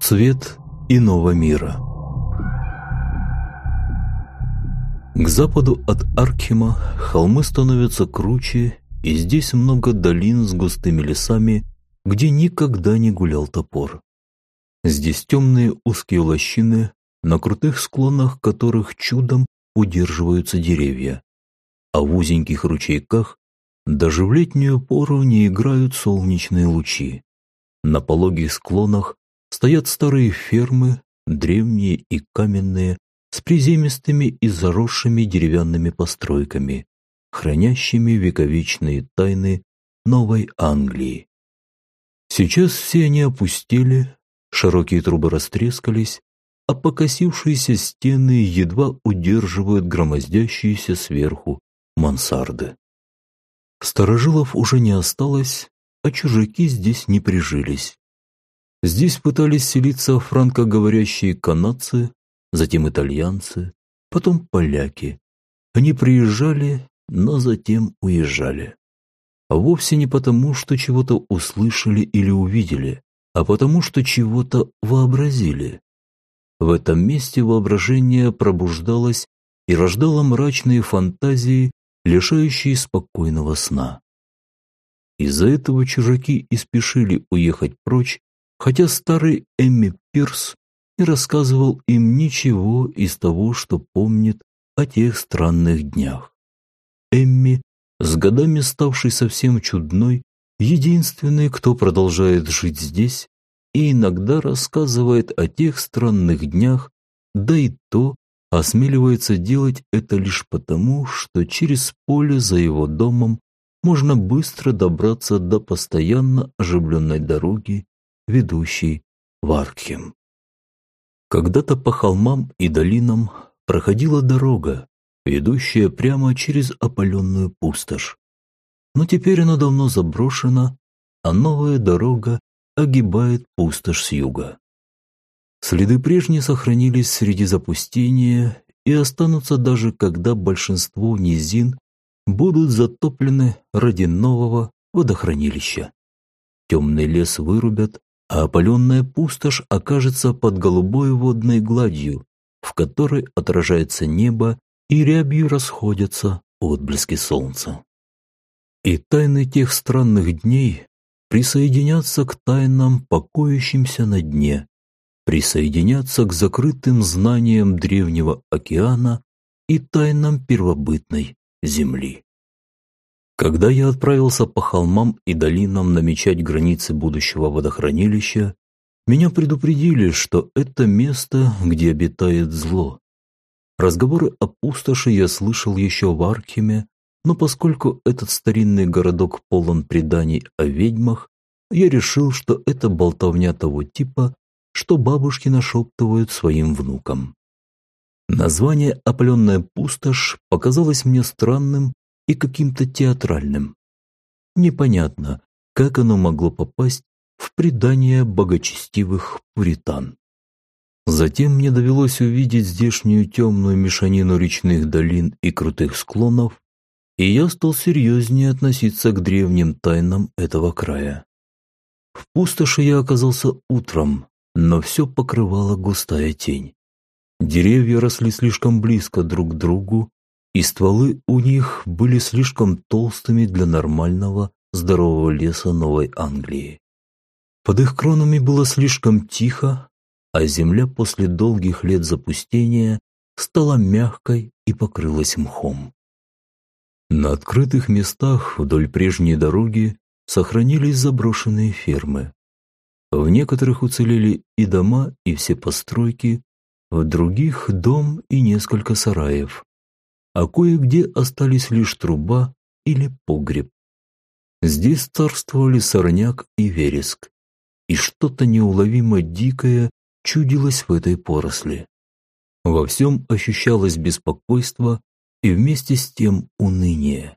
Цвет иного мира К западу от Аркхема холмы становятся круче, и здесь много долин с густыми лесами, где никогда не гулял топор. Здесь темные узкие лощины, на крутых склонах которых чудом удерживаются деревья, а в узеньких ручейках даже в летнюю пору не играют солнечные лучи. На пологих склонах стоят старые фермы, древние и каменные, с приземистыми и заросшими деревянными постройками, хранящими вековечные тайны Новой Англии. Сейчас все они опустели, широкие трубы растрескались, а покосившиеся стены едва удерживают громоздящиеся сверху мансарды. Старожилов уже не осталось, а чужаки здесь не прижились. Здесь пытались селиться франкоговорящие канадцы, затем итальянцы, потом поляки. Они приезжали, но затем уезжали. А вовсе не потому, что чего-то услышали или увидели, а потому, что чего-то вообразили. В этом месте воображение пробуждалось и рождало мрачные фантазии, лишающие спокойного сна. Из-за этого чужаки и спешили уехать прочь хотя старый Эмми Пирс не рассказывал им ничего из того, что помнит о тех странных днях. Эмми, с годами ставший совсем чудной, единственный, кто продолжает жить здесь и иногда рассказывает о тех странных днях, да и то осмеливается делать это лишь потому, что через поле за его домом можно быстро добраться до постоянно оживленной дороги ведущий в Аркхем. Когда-то по холмам и долинам проходила дорога, ведущая прямо через опаленную пустошь. Но теперь она давно заброшена, а новая дорога огибает пустошь с юга. Следы прежние сохранились среди запустения и останутся даже когда большинство низин будут затоплены ради нового водохранилища. Темный лес вырубят, а опаленная пустошь окажется под голубой водной гладью, в которой отражается небо и рябью расходятся отблески солнца. И тайны тех странных дней присоединятся к тайнам, покоящимся на дне, присоединятся к закрытым знаниям древнего океана и тайнам первобытной земли. Когда я отправился по холмам и долинам намечать границы будущего водохранилища, меня предупредили, что это место, где обитает зло. Разговоры о пустоши я слышал еще в Архиме, но поскольку этот старинный городок полон преданий о ведьмах, я решил, что это болтовня того типа, что бабушки нашептывают своим внукам. Название «Опаленная пустошь» показалось мне странным и каким-то театральным. Непонятно, как оно могло попасть в предание богочестивых пуритан. Затем мне довелось увидеть здешнюю темную мешанину речных долин и крутых склонов, и я стал серьезнее относиться к древним тайнам этого края. В пустоши я оказался утром, но все покрывала густая тень. Деревья росли слишком близко друг к другу, и стволы у них были слишком толстыми для нормального здорового леса Новой Англии. Под их кронами было слишком тихо, а земля после долгих лет запустения стала мягкой и покрылась мхом. На открытых местах вдоль прежней дороги сохранились заброшенные фермы. В некоторых уцелели и дома, и все постройки, в других – дом и несколько сараев а кое-где остались лишь труба или погреб. Здесь царствовали сорняк и вереск, и что-то неуловимо дикое чудилось в этой поросли. Во всем ощущалось беспокойство и вместе с тем уныние.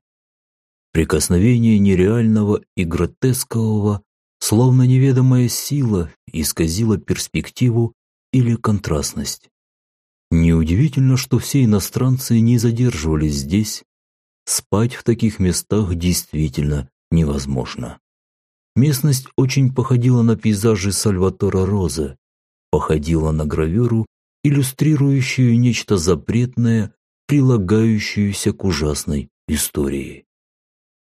Прикосновение нереального и гротескового, словно неведомая сила, исказило перспективу или контрастность. Неудивительно, что все иностранцы не задерживались здесь. Спать в таких местах действительно невозможно. Местность очень походила на пейзажи Сальватора Роза, походила на гравюру, иллюстрирующую нечто запретное, прилагающуюся к ужасной истории.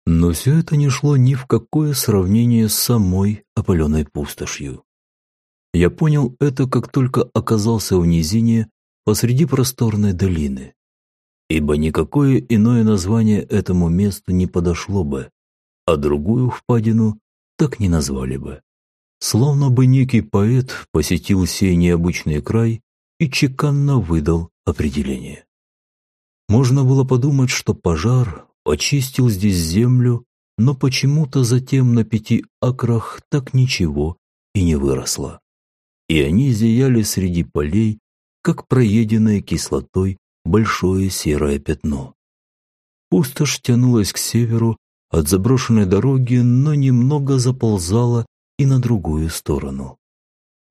Но все это не шло ни в какое сравнение с самой опаленной пустошью. Я понял это, как только оказался в низине посреди просторной долины, ибо никакое иное название этому месту не подошло бы, а другую впадину так не назвали бы. Словно бы некий поэт посетил сей необычный край и чеканно выдал определение. Можно было подумать, что пожар очистил здесь землю, но почему-то затем на пяти акрах так ничего и не выросло. И они зияли среди полей, как проеденное кислотой большое серое пятно. Пустошь тянулась к северу от заброшенной дороги, но немного заползала и на другую сторону.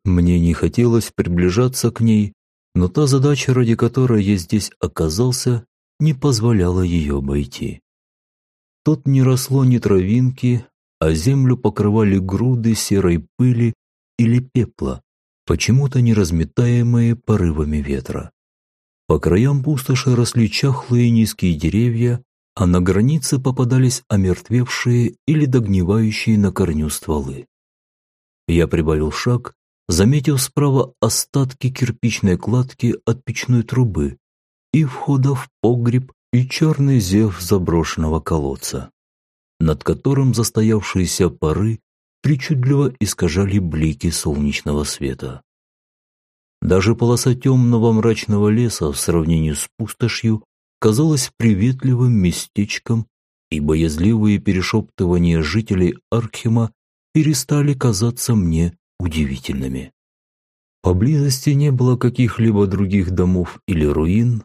Мне не хотелось приближаться к ней, но та задача, ради которой я здесь оказался, не позволяла ее обойти. Тут не росло ни травинки, а землю покрывали груды серой пыли или пепла, почему-то не разметаемые порывами ветра. По краям пустоши росли чахлые низкие деревья, а на границе попадались омертвевшие или догнивающие на корню стволы. Я прибавил шаг, заметив справа остатки кирпичной кладки от печной трубы, и входа в погреб и черный зев заброшенного колодца, над которым застоявшиеся пары причудливо искажали блики солнечного света. Даже полоса темного мрачного леса в сравнении с пустошью казалась приветливым местечком, и боязливые перешептывания жителей Архима перестали казаться мне удивительными. Поблизости не было каких-либо других домов или руин,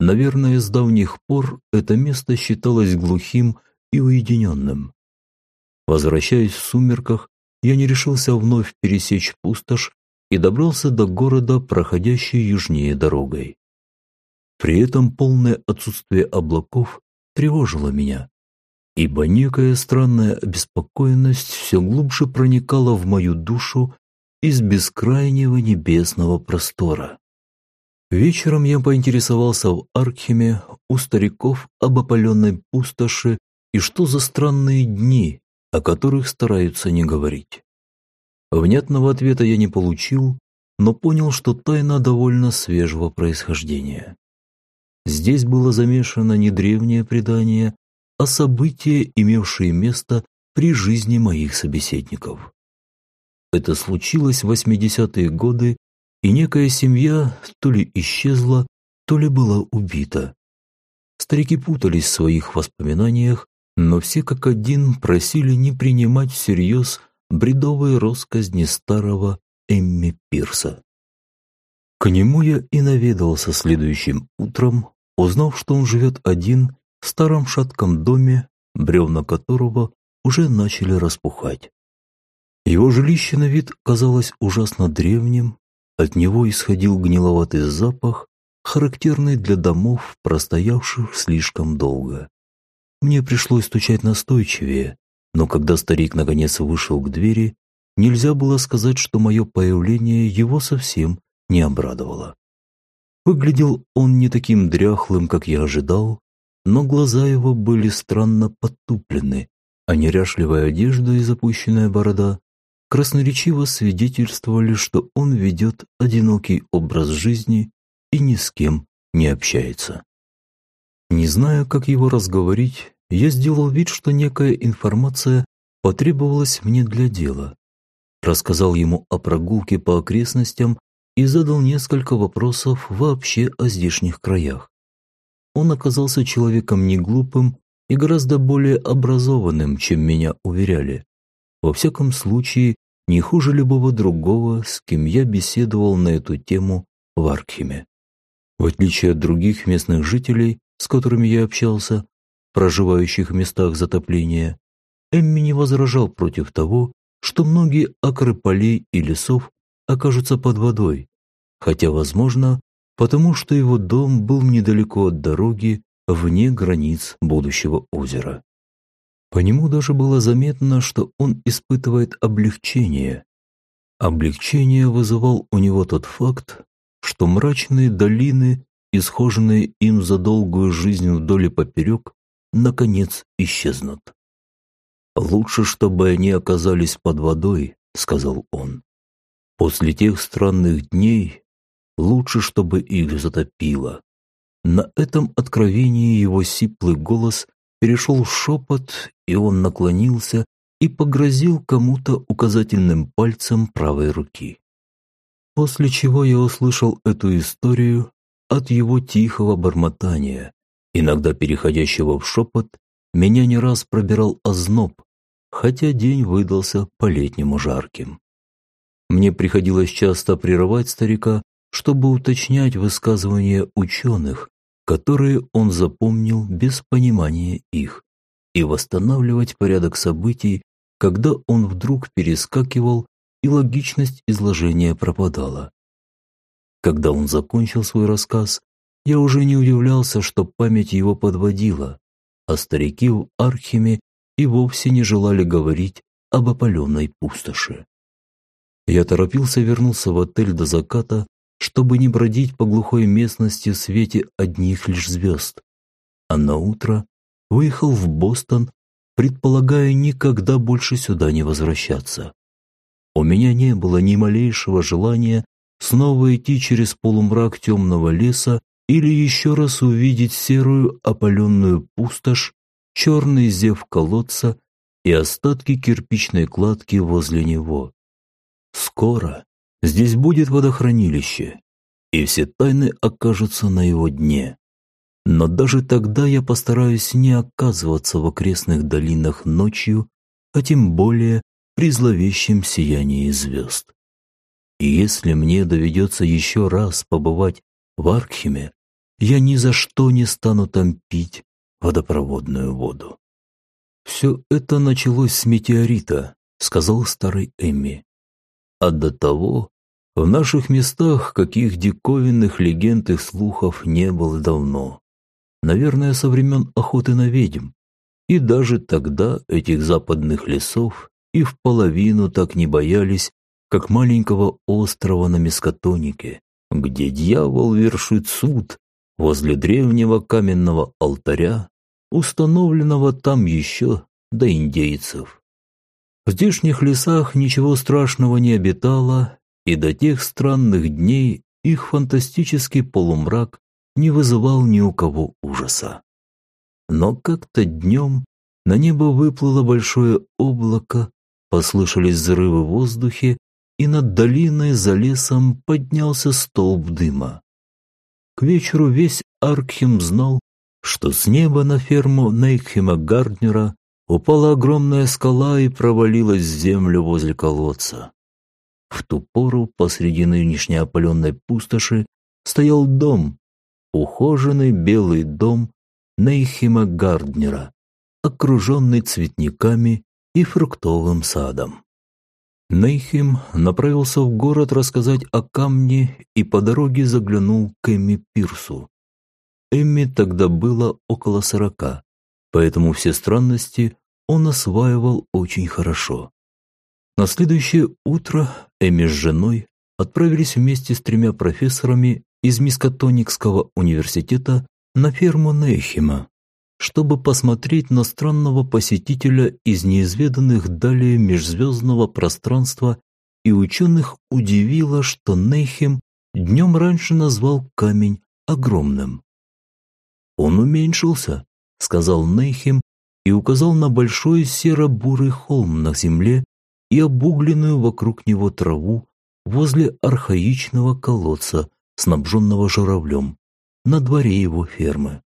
Наверное, с давних пор это место считалось глухим и уединенным. Возвращаясь в сумерках, я не решился вновь пересечь пустошь и добрался до города, проходящей южнее дорогой. При этом полное отсутствие облаков тревожило меня, ибо некая странная обеспокоенность все глубже проникала в мою душу из бескрайнего небесного простора. Вечером я поинтересовался в Аркхеме у стариков об опаленной пустоши и что за странные дни, о которых стараются не говорить. Внятного ответа я не получил, но понял, что тайна довольно свежего происхождения. Здесь было замешано не древнее предание, а события, имевшие место при жизни моих собеседников. Это случилось в 80-е годы и некая семья то ли исчезла, то ли была убита. Старики путались в своих воспоминаниях, но все как один просили не принимать всерьез бредовые росказни старого Эмми Пирса. К нему я и наведался следующим утром, узнав, что он живет один в старом шатком доме, бревна которого уже начали распухать. Его жилище на вид казалось ужасно древним, от него исходил гниловатый запах, характерный для домов, простоявших слишком долго. Мне пришлось стучать настойчивее, но когда старик наконец вышел к двери, нельзя было сказать, что мое появление его совсем не обрадовало. Выглядел он не таким дряхлым, как я ожидал, но глаза его были странно подтуплены, а неряшливая одежда и запущенная борода красноречиво свидетельствовали, что он ведет одинокий образ жизни и ни с кем не общается. Не зная, как его разговорить, я сделал вид, что некая информация потребовалась мне для дела. Рассказал ему о прогулке по окрестностям и задал несколько вопросов вообще о здешних краях. Он оказался человеком неглупым и гораздо более образованным, чем меня уверяли. Во всяком случае, не хуже любого другого, с кем я беседовал на эту тему в Аркхеме. В отличие от других местных жителей, с которыми я общался, проживающих в местах затопления, Эмми не возражал против того, что многие акры полей и лесов окажутся под водой, хотя, возможно, потому что его дом был недалеко от дороги, вне границ будущего озера. По нему даже было заметно, что он испытывает облегчение. Облегчение вызывал у него тот факт, что мрачные долины, исхоженные им за долгую жизнь вдоль и поперек, наконец исчезнут. «Лучше, чтобы они оказались под водой», — сказал он. «После тех странных дней лучше, чтобы их затопило». На этом откровении его сиплый голос перешел шепот, и он наклонился и погрозил кому-то указательным пальцем правой руки. После чего я услышал эту историю от его тихого бормотания, иногда переходящего в шепот, меня не раз пробирал озноб, хотя день выдался по-летнему жарким. Мне приходилось часто прерывать старика, чтобы уточнять высказывания ученых, которые он запомнил без понимания их, и восстанавливать порядок событий, когда он вдруг перескакивал и логичность изложения пропадала. Когда он закончил свой рассказ, я уже не удивлялся, что память его подводила, а старики в Архиме и вовсе не желали говорить об опаленной пустоши. Я торопился вернуться в отель до заката, чтобы не бродить по глухой местности в свете одних лишь звезд, а на утро выехал в Бостон, предполагая никогда больше сюда не возвращаться. У меня не было ни малейшего желания снова идти через полумрак темного леса или еще раз увидеть серую опаленную пустошь, черный зев колодца и остатки кирпичной кладки возле него. Скоро здесь будет водохранилище, и все тайны окажутся на его дне. Но даже тогда я постараюсь не оказываться в окрестных долинах ночью, а тем более при зловещем сиянии звезд. И если мне доведется еще раз побывать в Аркхеме, я ни за что не стану там пить водопроводную воду. «Все это началось с метеорита», — сказал старый Эмми. «А до того в наших местах каких диковинных легенд и слухов не было давно. Наверное, со времен охоты на ведьм. И даже тогда этих западных лесов и в половину так не боялись, как маленького острова на Мескатонике, где дьявол вершит суд возле древнего каменного алтаря, установленного там еще до индейцев. В здешних лесах ничего страшного не обитало, и до тех странных дней их фантастический полумрак не вызывал ни у кого ужаса. Но как-то днем на небо выплыло большое облако, Послышались взрывы в воздухе, и над долиной за лесом поднялся столб дыма. К вечеру весь Аркхем знал, что с неба на ферму Нейкхема Гарднера упала огромная скала и провалилась в землю возле колодца. В ту пору посреди нынешней опаленной пустоши стоял дом, ухоженный белый дом Нейхема Гарднера, окруженный цветниками и фруктовым садом. Нейхим направился в город рассказать о камне и по дороге заглянул к Эмми Пирсу. Эмми тогда было около сорока, поэтому все странности он осваивал очень хорошо. На следующее утро Эми с женой отправились вместе с тремя профессорами из Мискатоникского университета на ферму Нейхима, чтобы посмотреть на странного посетителя из неизведанных далее межзвездного пространства, и ученых удивило, что Нейхем днем раньше назвал камень огромным. «Он уменьшился», — сказал Нейхем и указал на большой серо-бурый холм на земле и обугленную вокруг него траву возле архаичного колодца, снабженного журавлем, на дворе его фермы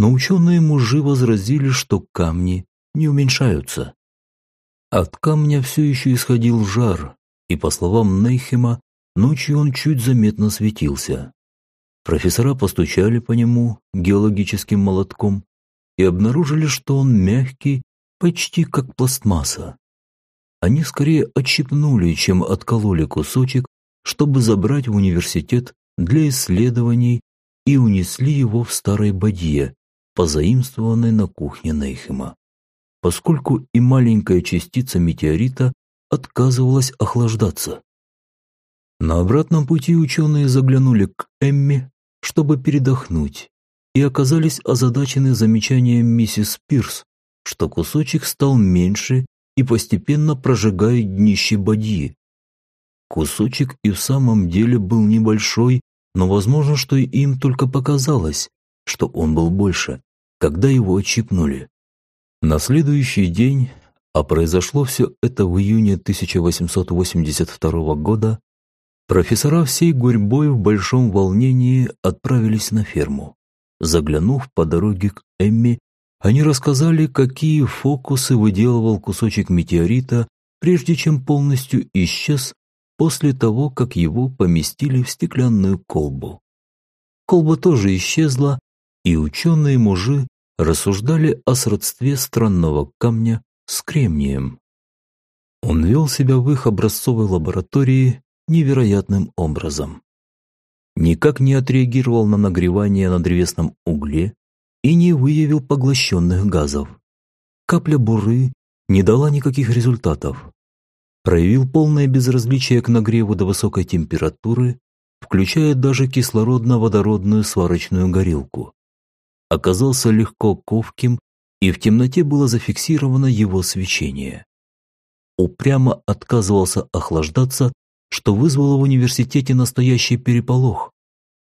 но ученые мужи возразили, что камни не уменьшаются. От камня все еще исходил жар, и, по словам Нейхема, ночью он чуть заметно светился. Профессора постучали по нему геологическим молотком и обнаружили, что он мягкий, почти как пластмасса. Они скорее отщипнули, чем откололи кусочек, чтобы забрать в университет для исследований и унесли его в старой бадье, позаимствованной на кухне Нейхема. поскольку и маленькая частица метеорита отказывалась охлаждаться. На обратном пути ученые заглянули к Эмми, чтобы передохнуть, и оказались озадачены замечанием миссис Пирс, что кусочек стал меньше и постепенно прожигает днище бадьи. Кусочек и в самом деле был небольшой, но возможно, что им только показалось, что он был больше, когда его отщипнули. На следующий день, а произошло все это в июне 1882 года, профессора всей гурьбой в большом волнении отправились на ферму. Заглянув по дороге к Эмми, они рассказали, какие фокусы выделывал кусочек метеорита, прежде чем полностью исчез после того, как его поместили в стеклянную колбу. Колба тоже исчезла, и ученые-мужи рассуждали о сродстве странного камня с кремнием. Он вел себя в их образцовой лаборатории невероятным образом. Никак не отреагировал на нагревание на древесном угле и не выявил поглощенных газов. Капля буры не дала никаких результатов. Проявил полное безразличие к нагреву до высокой температуры, включая даже кислородно-водородную сварочную горелку. Оказался легко ковким, и в темноте было зафиксировано его свечение. Упрямо отказывался охлаждаться, что вызвало в университете настоящий переполох.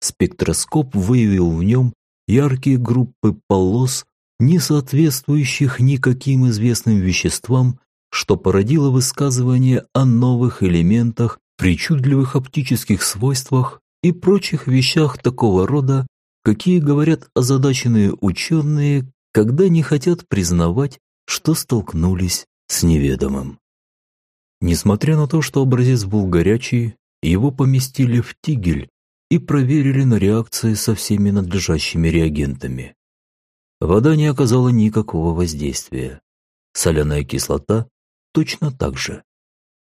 Спектроскоп выявил в нем яркие группы полос, не соответствующих никаким известным веществам, что породило высказывание о новых элементах, причудливых оптических свойствах и прочих вещах такого рода, какие говорят озадаченные ученые, когда не хотят признавать, что столкнулись с неведомым. Несмотря на то, что образец был горячий, его поместили в тигель, и проверили на реакции со всеми надлежащими реагентами. Вода не оказала никакого воздействия. Соляная кислота точно так же.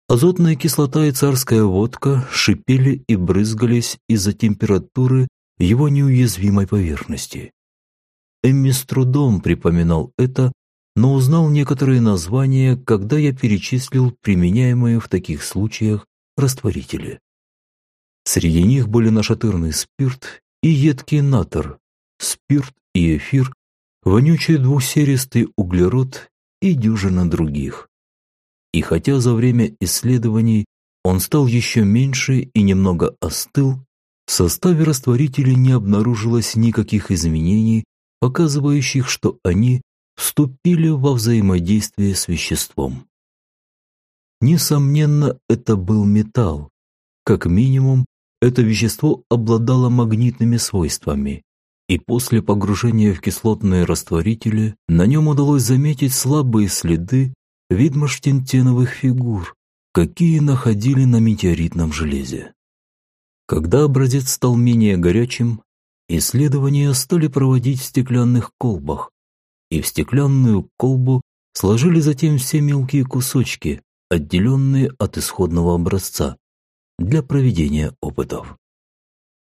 Азотная кислота и царская водка шипели и брызгались из-за температуры его неуязвимой поверхности. Эмми с трудом припоминал это, но узнал некоторые названия, когда я перечислил применяемые в таких случаях растворители. Среди них были нашатырный спирт и едкий натор, спирт и эфир, вонючий двухсеристый углерод и дюжина других. И хотя за время исследований он стал еще меньше и немного остыл, в составе растворителей не обнаружилось никаких изменений, показывающих, что они вступили во взаимодействие с веществом. Несомненно, это был металл, как минимум это вещество обладало магнитными свойствами, и после погружения в кислотные растворители на нем удалось заметить слабые следы видмаштентеновых фигур, какие находили на метеоритном железе. Когда образец стал менее горячим, исследования стали проводить в стеклянных колбах, и в стеклянную колбу сложили затем все мелкие кусочки, отделенные от исходного образца, для проведения опытов.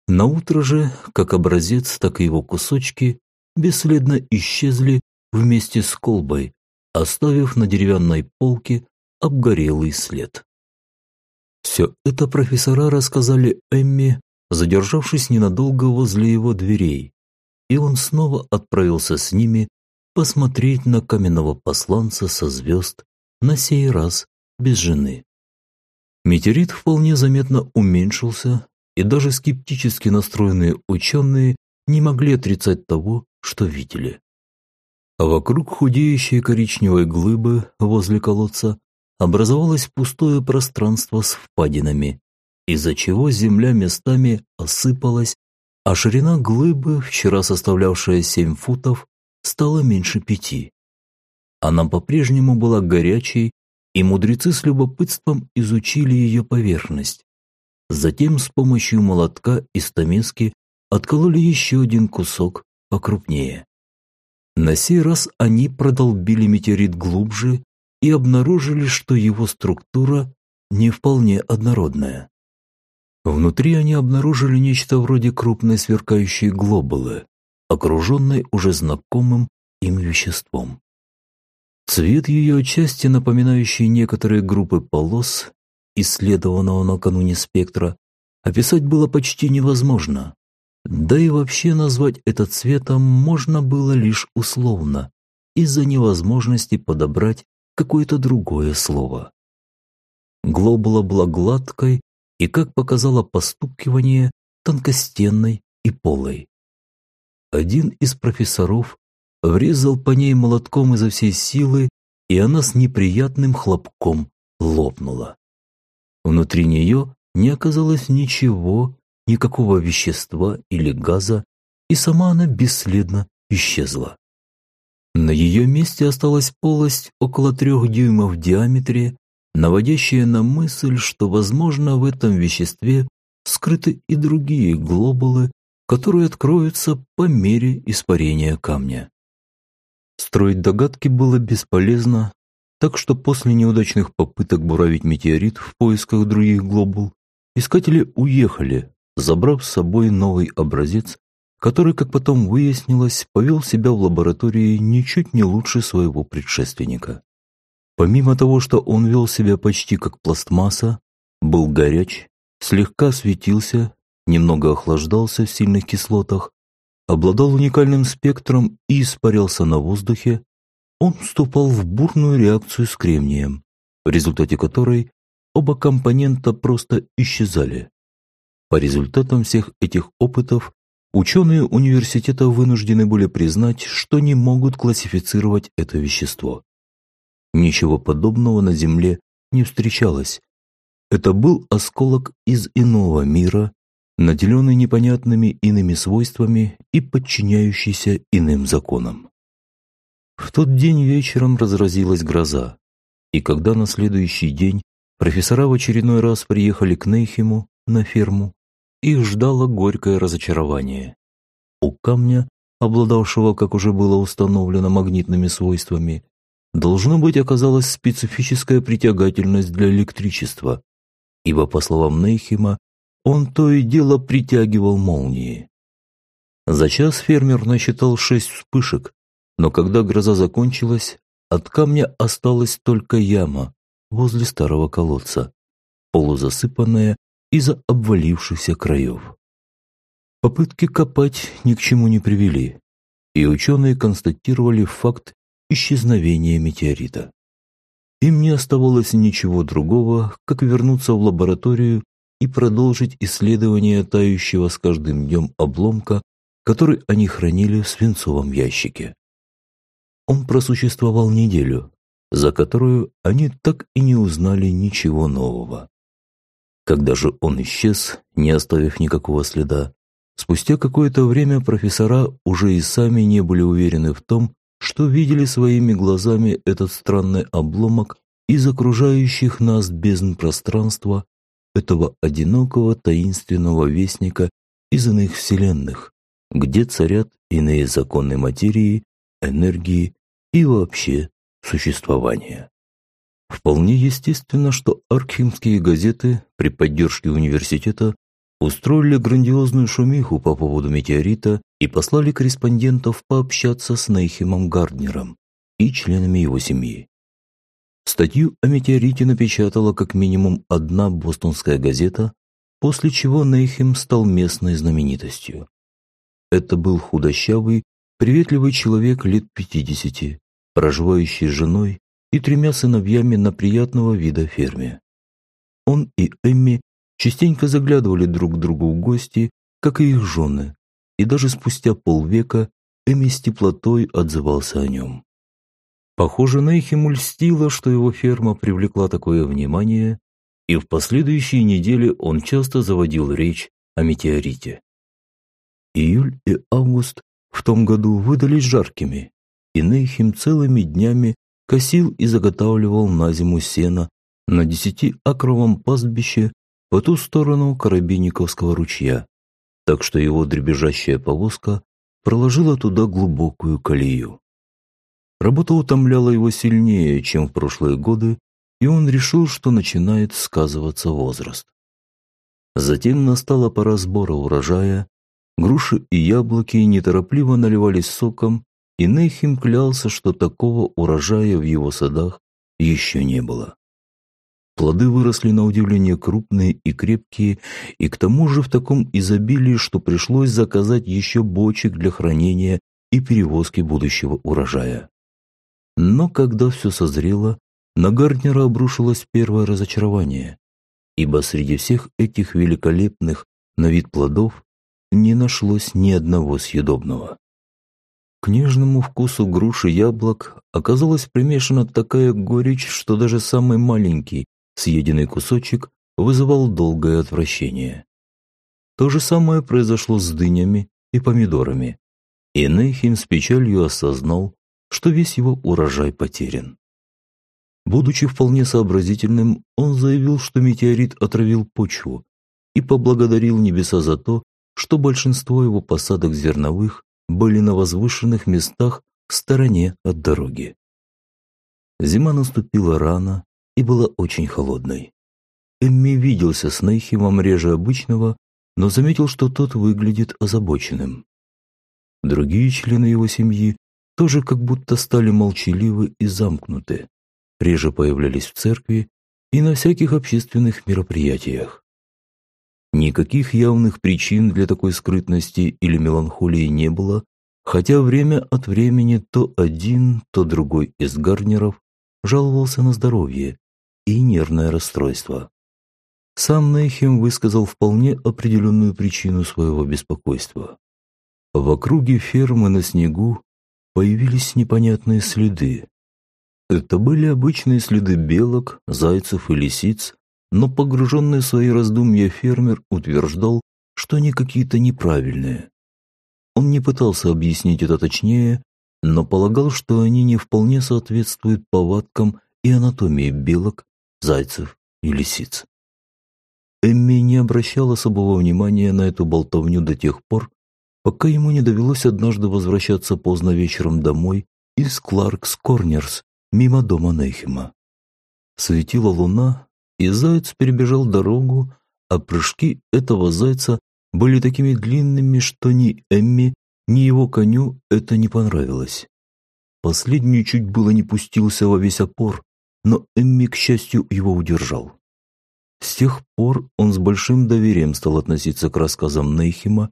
На утро же, как образец, так и его кусочки бесследно исчезли вместе с колбой, оставив на деревянной полке обгорелый след. Все это профессора рассказали Эмми, задержавшись ненадолго возле его дверей, и он снова отправился с ними посмотреть на каменного посланца со звезд, на сей раз без жены. Метеорит вполне заметно уменьшился, и даже скептически настроенные ученые не могли отрицать того, что видели. А вокруг худеющей коричневой глыбы возле колодца образовалось пустое пространство с впадинами, из-за чего земля местами осыпалась, а ширина глыбы, вчера составлявшая 7 футов, стала меньше пяти. Она по-прежнему была горячей и мудрецы с любопытством изучили ее поверхность. Затем с помощью молотка из тамески откололи еще один кусок покрупнее. На сей раз они продолбили метеорит глубже и обнаружили, что его структура не вполне однородная. Внутри они обнаружили нечто вроде крупной сверкающей глобулы, окруженной уже знакомым им веществом. Цвет ее отчасти напоминающий некоторые группы полос, исследованного накануне спектра, описать было почти невозможно. Да и вообще назвать этот цветом можно было лишь условно, из-за невозможности подобрать какое-то другое слово. Глобула была гладкой и, как показало постукивание, тонкостенной и полой. Один из профессоров врезал по ней молотком изо всей силы, и она с неприятным хлопком лопнула. Внутри нее не оказалось ничего, никакого вещества или газа, и сама она бесследно исчезла. На ее месте осталась полость около трех дюймов в диаметре, наводящая на мысль, что, возможно, в этом веществе скрыты и другие глобулы, которые откроются по мере испарения камня. Строить догадки было бесполезно, так что после неудачных попыток буравить метеорит в поисках других глобул, искатели уехали, забрав с собой новый образец, который, как потом выяснилось, повел себя в лаборатории ничуть не лучше своего предшественника. Помимо того, что он вел себя почти как пластмасса, был горяч, слегка светился, немного охлаждался в сильных кислотах, обладал уникальным спектром и испарялся на воздухе, он вступал в бурную реакцию с кремнием, в результате которой оба компонента просто исчезали. По результатам всех этих опытов ученые университета вынуждены были признать, что не могут классифицировать это вещество. Ничего подобного на Земле не встречалось. Это был осколок из иного мира, наделенный непонятными иными свойствами и подчиняющийся иным законам. В тот день вечером разразилась гроза, и когда на следующий день профессора в очередной раз приехали к Нейхему на ферму, их ждало горькое разочарование. У камня, обладавшего, как уже было установлено, магнитными свойствами, должно быть оказалась специфическая притягательность для электричества, ибо, по словам Нейхема, он то и дело притягивал молнии. За час фермер насчитал шесть вспышек, но когда гроза закончилась, от камня осталась только яма возле старого колодца, полузасыпанная из-за обвалившихся краев. Попытки копать ни к чему не привели, и ученые констатировали факт исчезновения метеорита. Им не оставалось ничего другого, как вернуться в лабораторию и продолжить исследование тающего с каждым днем обломка, который они хранили в свинцовом ящике. Он просуществовал неделю, за которую они так и не узнали ничего нового. Когда же он исчез, не оставив никакого следа, спустя какое-то время профессора уже и сами не были уверены в том, что видели своими глазами этот странный обломок из окружающих нас бездн пространства, этого одинокого таинственного вестника из иных вселенных, где царят иные законы материи, энергии и вообще существования. Вполне естественно, что аркхемские газеты при поддержке университета устроили грандиозную шумиху по поводу метеорита и послали корреспондентов пообщаться с Нейхемом Гарднером и членами его семьи. Статью о метеорите напечатала как минимум одна бостонская газета, после чего Нейхем стал местной знаменитостью. Это был худощавый, приветливый человек лет 50, проживающий с женой и тремя сыновьями на приятного вида ферме. Он и Эмми частенько заглядывали друг к другу в гости, как и их жены, и даже спустя полвека Эми с теплотой отзывался о нем. Похоже, Нейхему льстило, что его ферма привлекла такое внимание, и в последующие недели он часто заводил речь о метеорите. Июль и август в том году выдались жаркими, и Нейхем целыми днями косил и заготавливал на зиму сено на десятиакровом пастбище по ту сторону Карабинниковского ручья, так что его дребезжащая повозка проложила туда глубокую колею. Работа утомляла его сильнее, чем в прошлые годы, и он решил, что начинает сказываться возраст. Затем настала пора сбора урожая, груши и яблоки неторопливо наливались соком, и Нейхим клялся, что такого урожая в его садах еще не было. Плоды выросли на удивление крупные и крепкие, и к тому же в таком изобилии, что пришлось заказать еще бочек для хранения и перевозки будущего урожая. Но когда все созрело, на Гарднера обрушилось первое разочарование, ибо среди всех этих великолепных на вид плодов не нашлось ни одного съедобного. К нежному вкусу груши яблок оказалась примешана такая горечь, что даже самый маленький, съеденный кусочек вызывал долгое отвращение. То же самое произошло с дынями и помидорами, и Нейхим с печалью осознал, что весь его урожай потерян. Будучи вполне сообразительным, он заявил, что метеорит отравил почву и поблагодарил небеса за то, что большинство его посадок зерновых были на возвышенных местах в стороне от дороги. Зима наступила рано и была очень холодной. Эмми виделся с Нейхимом реже обычного, но заметил, что тот выглядит озабоченным. Другие члены его семьи тоже как будто стали молчаливы и замкнуты реже появлялись в церкви и на всяких общественных мероприятиях. Никаких явных причин для такой скрытности или меланхолии не было, хотя время от времени то один, то другой из гарнеров жаловался на здоровье и нервное расстройство. Сам Нейхем высказал вполне определенную причину своего беспокойства. В округе фермы на снегу появились непонятные следы, это были обычные следы белок, зайцев и лисиц, но погруженный в свои раздумья фермер утверждал, что они какие-то неправильные. Он не пытался объяснить это точнее, но полагал, что они не вполне соответствуют повадкам и анатомии белок, зайцев и лисиц. Эмми не обращал особого внимания на эту болтовню до тех пор, пока ему не довелось однажды возвращаться поздно вечером домой из Кларкс Корнерс, мимо дома Нейхема. Светила луна, и заяц перебежал дорогу, а прыжки этого зайца были такими длинными, что ни Эмми, ни его коню это не понравилось. Последний чуть было не пустился во весь опор, но Эмми, к счастью, его удержал. С тех пор он с большим доверием стал относиться к рассказам Нейхема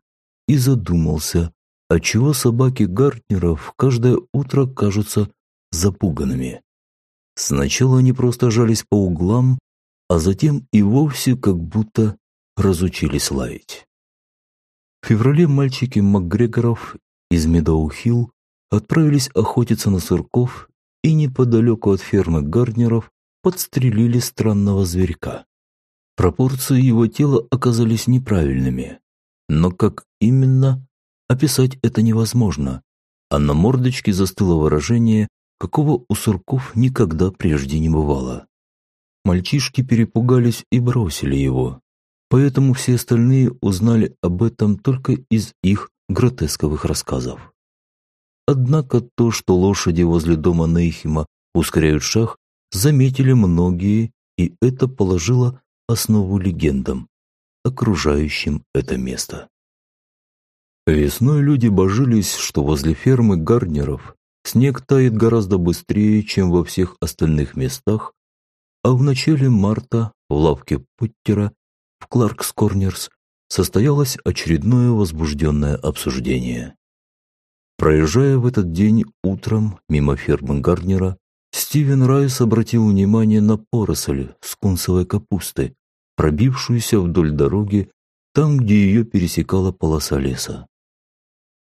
и задумался, отчего собаки Гарднеров каждое утро кажутся запуганными. Сначала они просто жались по углам, а затем и вовсе как будто разучились лаять. В феврале мальчики МакГрегоров из Медоу-Хилл отправились охотиться на сурков и неподалеку от фермы Гарднеров подстрелили странного зверька. Пропорции его тела оказались неправильными, но как именно, описать это невозможно, а на мордочке застыло выражение, какого у сурков никогда прежде не бывало. Мальчишки перепугались и бросили его, поэтому все остальные узнали об этом только из их гротесковых рассказов. Однако то, что лошади возле дома Нейхима ускоряют шаг, заметили многие, и это положило основу легендам, окружающим это место. Весной люди божились, что возле фермы Гарднеров Снег тает гораздо быстрее, чем во всех остальных местах, а в начале марта в лавке Путтера в Кларкс Корнерс состоялось очередное возбужденное обсуждение. Проезжая в этот день утром мимо фермы Гарднера, Стивен Райс обратил внимание на поросль скунсовой капусты, пробившуюся вдоль дороги там, где ее пересекала полоса леса.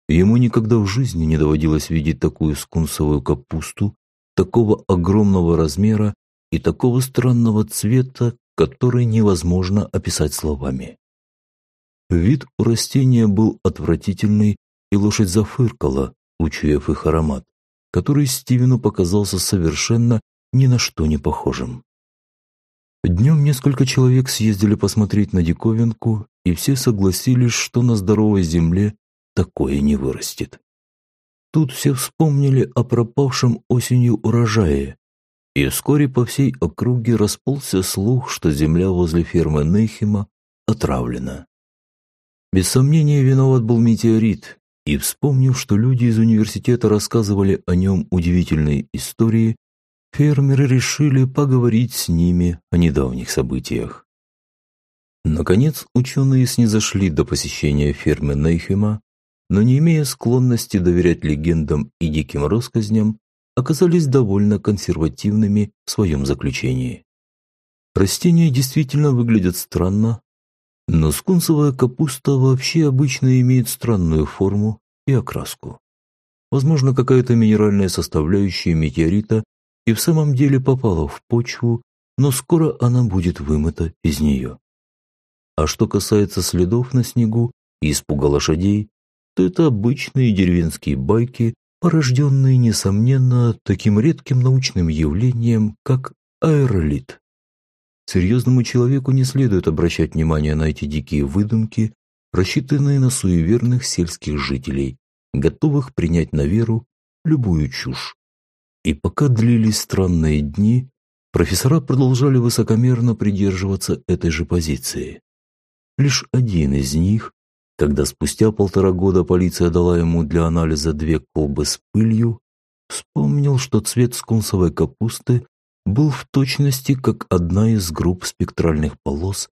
Ему никогда в жизни не доводилось видеть такую скунсовую капусту, такого огромного размера и такого странного цвета, который невозможно описать словами. Вид у растения был отвратительный, и лошадь зафыркала, учуяв их аромат, который Стивену показался совершенно ни на что не похожим. Днем несколько человек съездили посмотреть на диковинку, и все согласились, что на здоровой земле такое не вырастет. Тут все вспомнили о пропавшем осенью урожае, и вскоре по всей округе расползся слух, что земля возле фермы Нейхема отравлена. Без сомнения виноват был метеорит, и, вспомнив, что люди из университета рассказывали о нем удивительные истории, фермеры решили поговорить с ними о недавних событиях. Наконец, ученые снизошли до посещения фермы Нейхема, но не имея склонности доверять легендам и диким россказням, оказались довольно консервативными в своем заключении. Растения действительно выглядят странно, но скунсовая капуста вообще обычно имеет странную форму и окраску. Возможно, какая-то минеральная составляющая метеорита и в самом деле попала в почву, но скоро она будет вымыта из нее. А что касается следов на снегу и испуга лошадей, то это обычные деревенские байки, порожденные, несомненно, таким редким научным явлением, как аэролит. Серьезному человеку не следует обращать внимание на эти дикие выдумки, рассчитанные на суеверных сельских жителей, готовых принять на веру любую чушь. И пока длились странные дни, профессора продолжали высокомерно придерживаться этой же позиции. Лишь один из них, когда спустя полтора года полиция дала ему для анализа две колбы с пылью, вспомнил, что цвет скунсовой капусты был в точности как одна из групп спектральных полос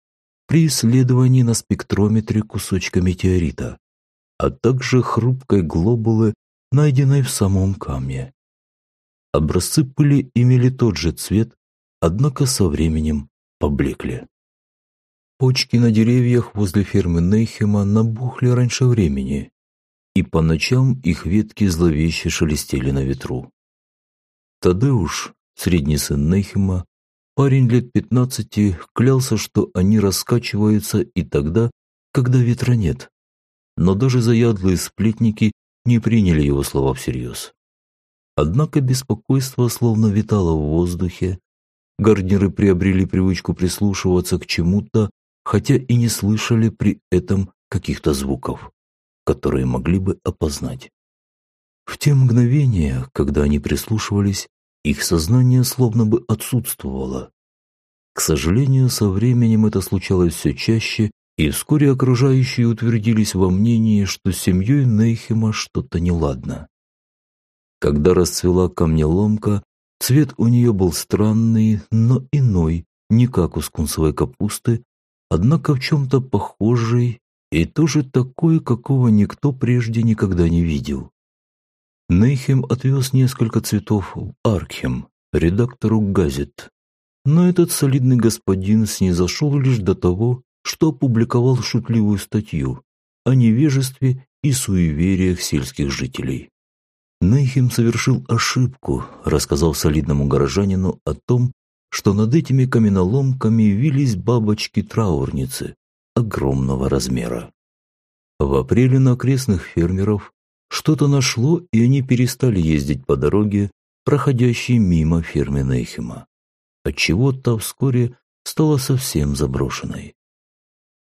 при исследовании на спектрометре кусочка метеорита, а также хрупкой глобулы, найденной в самом камне. Образцы пыли имели тот же цвет, однако со временем поблекли. Почки на деревьях возле фермы Нейхема набухли раньше времени, и по ночам их ветки зловеще шелестели на ветру. Тадеуш, средний сын Нейхема, парень лет пятнадцати, клялся, что они раскачиваются и тогда, когда ветра нет. Но даже заядлые сплетники не приняли его слова всерьез. Однако беспокойство словно витало в воздухе. Гарднеры приобрели привычку прислушиваться к чему-то, хотя и не слышали при этом каких-то звуков, которые могли бы опознать. В те мгновения, когда они прислушивались, их сознание словно бы отсутствовало. К сожалению, со временем это случалось все чаще, и вскоре окружающие утвердились во мнении, что с семьей Нейхема что-то неладно. Когда расцвела камнеломка, цвет у нее был странный, но иной, не как у скунсовой капусты, однако в чем-то похожий и тоже такой, какого никто прежде никогда не видел. Нейхем отвез несколько цветов в Аркхем, редактору газет. Но этот солидный господин снизошел лишь до того, что опубликовал шутливую статью о невежестве и суевериях сельских жителей. Нейхем совершил ошибку, рассказал солидному горожанину о том, что над этими каменоломками вились бабочки-траурницы огромного размера. В апреле на окрестных фермеров что-то нашло, и они перестали ездить по дороге, проходящей мимо фермы Нейхема. Отчего-то вскоре стала совсем заброшенной.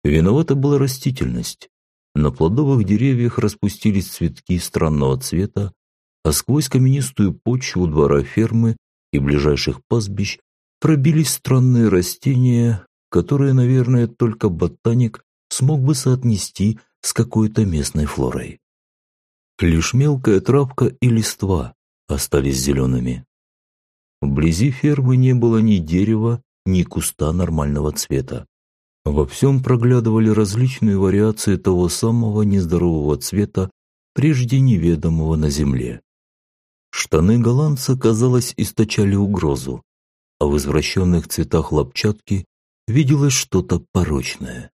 Виновата была растительность. На плодовых деревьях распустились цветки странного цвета, а сквозь каменистую почву двора фермы и ближайших пастбищ пробились странные растения, которые, наверное, только ботаник смог бы соотнести с какой-то местной флорой. Лишь мелкая травка и листва остались зелеными. Вблизи фермы не было ни дерева, ни куста нормального цвета. Во всем проглядывали различные вариации того самого нездорового цвета, прежде неведомого на земле. Штаны голландца, казалось, источали угрозу, а в извращенных цветах лапчатки виделось что-то порочное.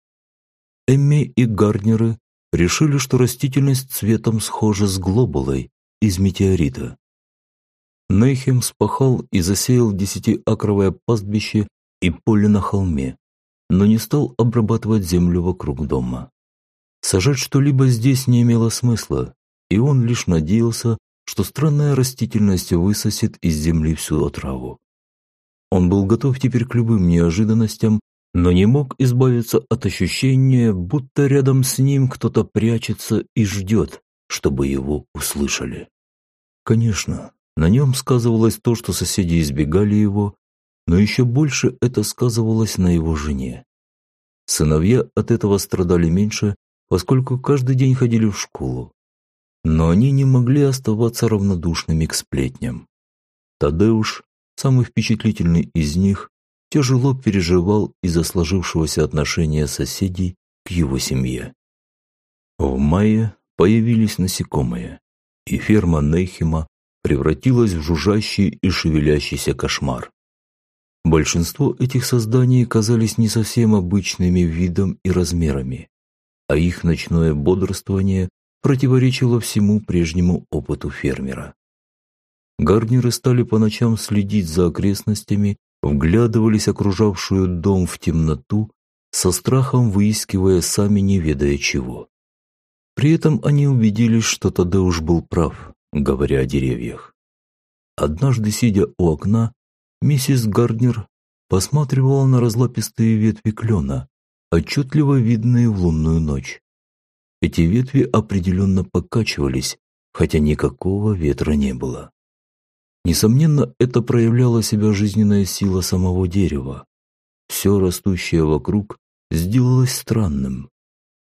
Эмми и Гарнеры решили, что растительность цветом схожа с глобулой из метеорита. Нейхем спахал и засеял десятиакровое пастбище и поле на холме, но не стал обрабатывать землю вокруг дома. Сажать что-либо здесь не имело смысла, и он лишь надеялся, что странная растительность высосет из земли всю отраву. Он был готов теперь к любым неожиданностям но не мог избавиться от ощущения, будто рядом с ним кто-то прячется и ждет, чтобы его услышали. Конечно, на нем сказывалось то, что соседи избегали его, но еще больше это сказывалось на его жене. Сыновья от этого страдали меньше, поскольку каждый день ходили в школу. Но они не могли оставаться равнодушными к сплетням. Тадеуш, самый впечатлительный из них, тяжело переживал из-за сложившегося отношения соседей к его семье. В мае появились насекомые, и ферма Нейхема превратилась в жужжащий и шевелящийся кошмар. Большинство этих созданий казались не совсем обычными видом и размерами, а их ночное бодрствование противоречило всему прежнему опыту фермера. Гарднеры стали по ночам следить за окрестностями, вглядывались окружавшую дом в темноту, со страхом выискивая сами не ведая чего. При этом они убедились, что Тадеуш был прав, говоря о деревьях. Однажды, сидя у окна, миссис Гарднер посматривала на разлапистые ветви клена, отчетливо видные в лунную ночь. Эти ветви определенно покачивались, хотя никакого ветра не было. Несомненно, это проявляла себя жизненная сила самого дерева. Все растущее вокруг сделалось странным.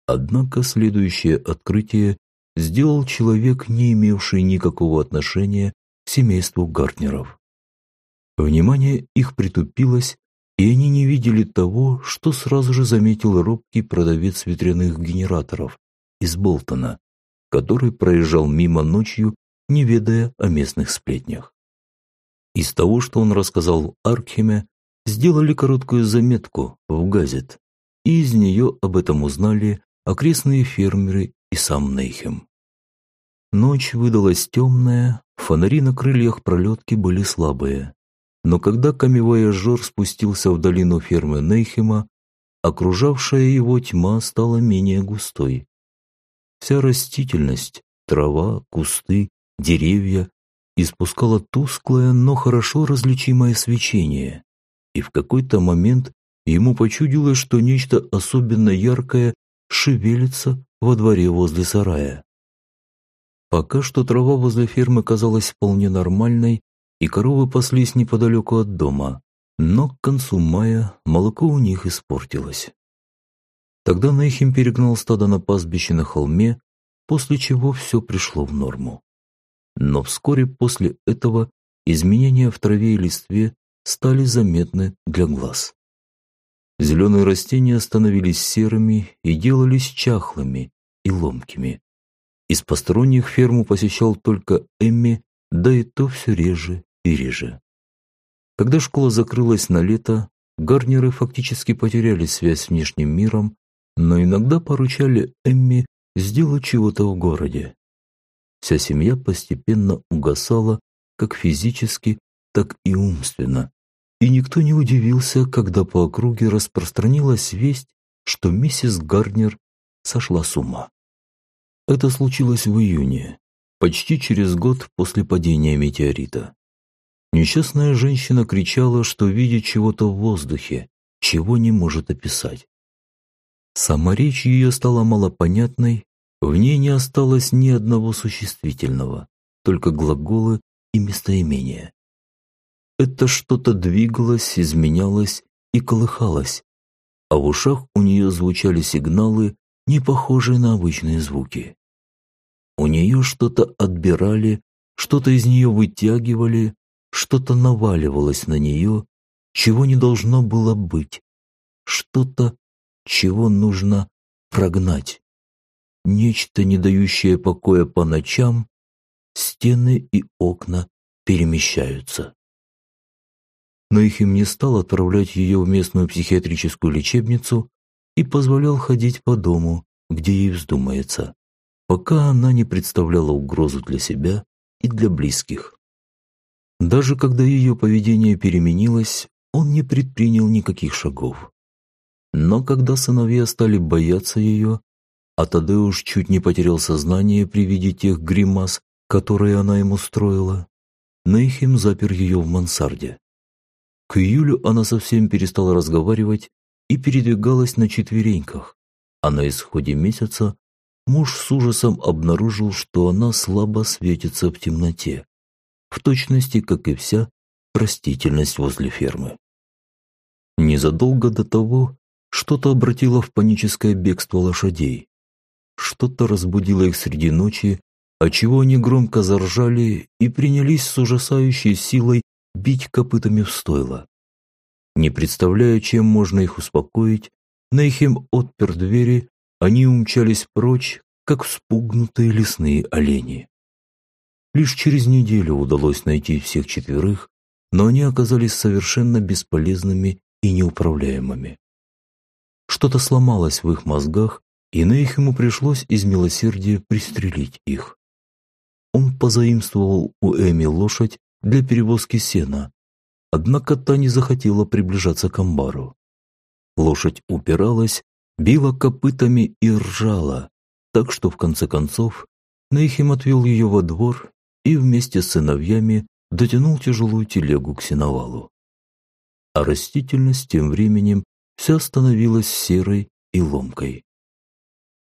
Однако следующее открытие сделал человек, не имевший никакого отношения к семейству Гартнеров. Внимание их притупилось, и они не видели того, что сразу же заметил робкий продавец ветряных генераторов из Болтона, который проезжал мимо ночью, не ведая о местных сплетнях. Из того, что он рассказал Аркхеме, сделали короткую заметку в газет, и из нее об этом узнали окрестные фермеры и сам Нейхем. Ночь выдалась темная, фонари на крыльях пролетки были слабые. Но когда камевояжер спустился в долину фермы Нейхема, окружавшая его тьма стала менее густой. Вся растительность, трава, кусты, деревья испускала тусклое, но хорошо различимое свечение, и в какой-то момент ему почудилось, что нечто особенно яркое шевелится во дворе возле сарая. Пока что трава возле фермы казалась вполне нормальной, и коровы паслись неподалеку от дома, но к концу мая молоко у них испортилось. Тогда Нейхим перегнал стадо на пастбище на холме, после чего все пришло в норму. Но вскоре после этого изменения в траве и листве стали заметны для глаз. Зеленые растения становились серыми и делались чахлыми и ломкими. Из посторонних ферму посещал только Эмми, да и то все реже и реже. Когда школа закрылась на лето, Гарнеры фактически потеряли связь с внешним миром, но иногда поручали Эмми сделать чего-то в городе. Вся семья постепенно угасала как физически, так и умственно, и никто не удивился, когда по округе распространилась весть, что миссис Гарднер сошла с ума. Это случилось в июне, почти через год после падения метеорита. Несчастная женщина кричала, что видит чего-то в воздухе, чего не может описать. Сама речь ее стала малопонятной, в ней не осталось ни одного существительного, только глаголы и местоимения. Это что-то двигалось, изменялось и колыхалось, а в ушах у нее звучали сигналы, не похожие на обычные звуки. У нее что-то отбирали, что-то из нее вытягивали, что-то наваливалось на нее, чего не должно было быть, что-то, чего нужно прогнать. Нечто, не дающее покоя по ночам, стены и окна перемещаются но их им не стал отправлять ее в местную психиатрическую лечебницу и позволял ходить по дому, где ей вздумается, пока она не представляла угрозу для себя и для близких. Даже когда ее поведение переменилось, он не предпринял никаких шагов. Но когда сыновья стали бояться ее, а Тадеуш чуть не потерял сознание при виде тех гримас, которые она ему строила, Нейхим запер ее в мансарде. К июлю она совсем перестала разговаривать и передвигалась на четвереньках, а на исходе месяца муж с ужасом обнаружил, что она слабо светится в темноте, в точности, как и вся растительность возле фермы. Незадолго до того что-то обратило в паническое бегство лошадей. Что-то разбудило их среди ночи, отчего они громко заржали и принялись с ужасающей силой бить копытами в стойло. Не представляя, чем можно их успокоить, Нейхем отпер двери, они умчались прочь, как вспугнутые лесные олени. Лишь через неделю удалось найти всех четверых, но они оказались совершенно бесполезными и неуправляемыми. Что-то сломалось в их мозгах, и Нейхему пришлось из милосердия пристрелить их. Он позаимствовал у Эми лошадь для перевозки сена, однако та не захотела приближаться к амбару. Лошадь упиралась, била копытами и ржала, так что в конце концов Нейхем отвел ее во двор и вместе с сыновьями дотянул тяжелую телегу к сеновалу. А растительность тем временем вся становилась серой и ломкой.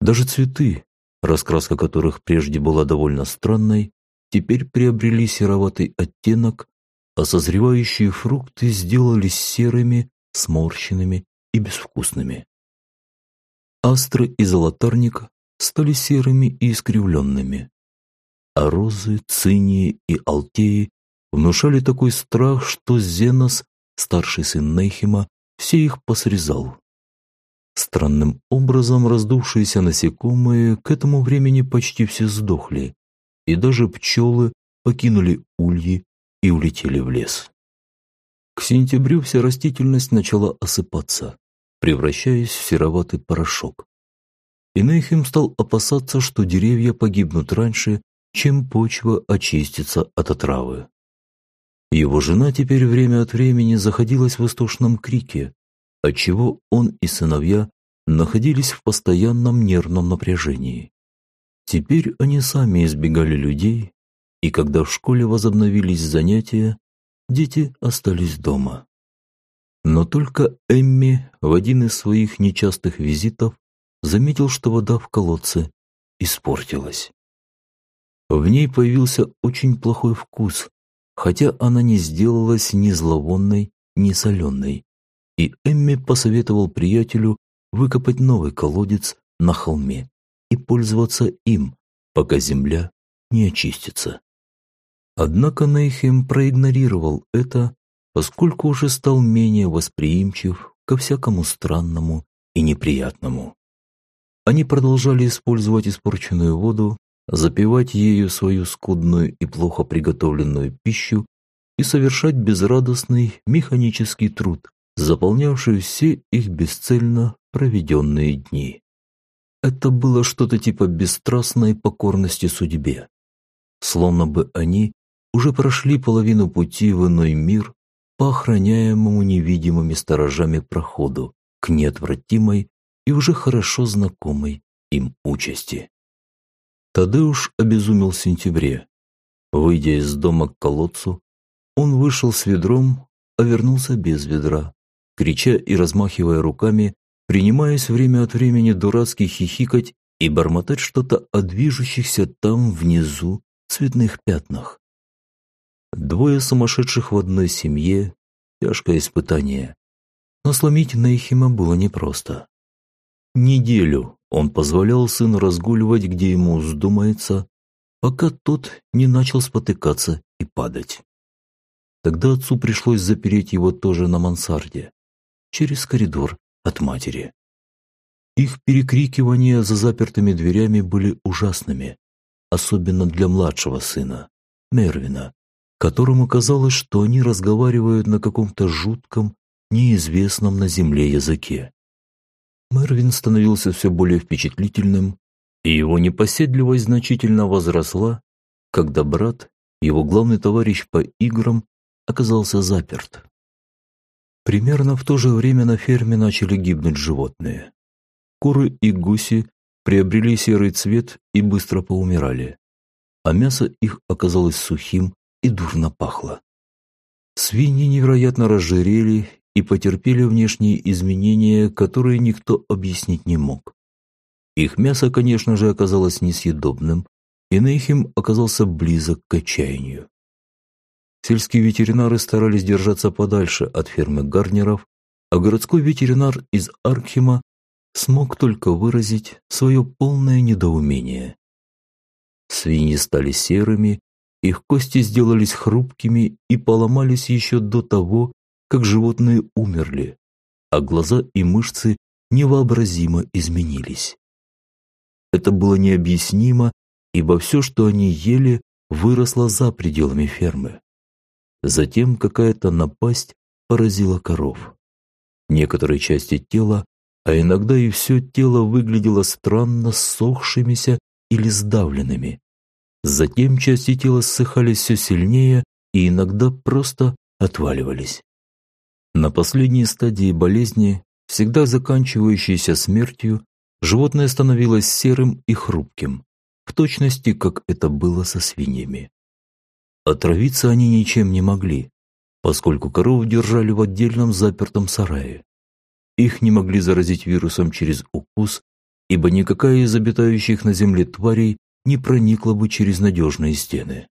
Даже цветы, раскраска которых прежде была довольно странной, теперь приобрели сероватый оттенок, а созревающие фрукты сделались серыми, сморщенными и безвкусными. Астры и золотарник стали серыми и искривленными, а розы, цинии и алтеи внушали такой страх, что Зенос, старший сын Нейхима, все их посрезал. Странным образом раздувшиеся насекомые к этому времени почти все сдохли, и даже пчелы покинули ульи и улетели в лес. К сентябрю вся растительность начала осыпаться, превращаясь в сероватый порошок. И Нейхем стал опасаться, что деревья погибнут раньше, чем почва очистится от отравы. Его жена теперь время от времени заходилась в истошном крике, отчего он и сыновья находились в постоянном нервном напряжении. Теперь они сами избегали людей, и когда в школе возобновились занятия, дети остались дома. Но только Эмми в один из своих нечастых визитов заметил, что вода в колодце испортилась. В ней появился очень плохой вкус, хотя она не сделалась ни зловонной, ни соленой. И Эмми посоветовал приятелю выкопать новый колодец на холме и пользоваться им, пока земля не очистится. Однако Нейхем проигнорировал это, поскольку уже стал менее восприимчив ко всякому странному и неприятному. Они продолжали использовать испорченную воду запивать ею свою скудную и плохо приготовленную пищу и совершать безрадостный механический труд, заполнявший все их бесцельно проведенные дни. Это было что-то типа бесстрастной покорности судьбе. Словно бы они уже прошли половину пути в иной мир по охраняемому невидимыми сторожами проходу к неотвратимой и уже хорошо знакомой им участи. Тадеуш обезумел в сентябре. Выйдя из дома к колодцу, он вышел с ведром, а вернулся без ведра, крича и размахивая руками, принимаясь время от времени дурацки хихикать и бормотать что-то о движущихся там внизу цветных пятнах. Двое сумасшедших в одной семье – тяжкое испытание. Но сломить Нейхима было непросто. Неделю он позволял сыну разгуливать, где ему вздумается, пока тот не начал спотыкаться и падать. Тогда отцу пришлось запереть его тоже на мансарде, через коридор от матери. Их перекрикивания за запертыми дверями были ужасными, особенно для младшего сына, Мервина, которому казалось, что они разговаривают на каком-то жутком, неизвестном на земле языке. Мервин становился все более впечатлительным, и его непоседливость значительно возросла, когда брат, его главный товарищ по играм, оказался заперт. Примерно в то же время на ферме начали гибнуть животные. Куры и гуси приобрели серый цвет и быстро поумирали, а мясо их оказалось сухим и дурно пахло. Свиньи невероятно разжирели и потерпели внешние изменения, которые никто объяснить не мог. Их мясо, конечно же, оказалось несъедобным, и Нейхем оказался близок к отчаянию. Сельские ветеринары старались держаться подальше от фермы Гарнеров, а городской ветеринар из Аркхема смог только выразить свое полное недоумение. Свиньи стали серыми, их кости сделались хрупкими и поломались еще до того, как животные умерли, а глаза и мышцы невообразимо изменились. Это было необъяснимо, ибо все, что они ели, выросло за пределами фермы. Затем какая-то напасть поразила коров. Некоторые части тела, а иногда и все тело выглядело странно ссохшимися или сдавленными. Затем части тела ссыхались все сильнее и иногда просто отваливались. На последней стадии болезни, всегда заканчивающейся смертью, животное становилось серым и хрупким, в точности, как это было со свиньями. Отравиться они ничем не могли, поскольку коров держали в отдельном запертом сарае. Их не могли заразить вирусом через укус, ибо никакая из обитающих на земле тварей не проникла бы через надежные стены.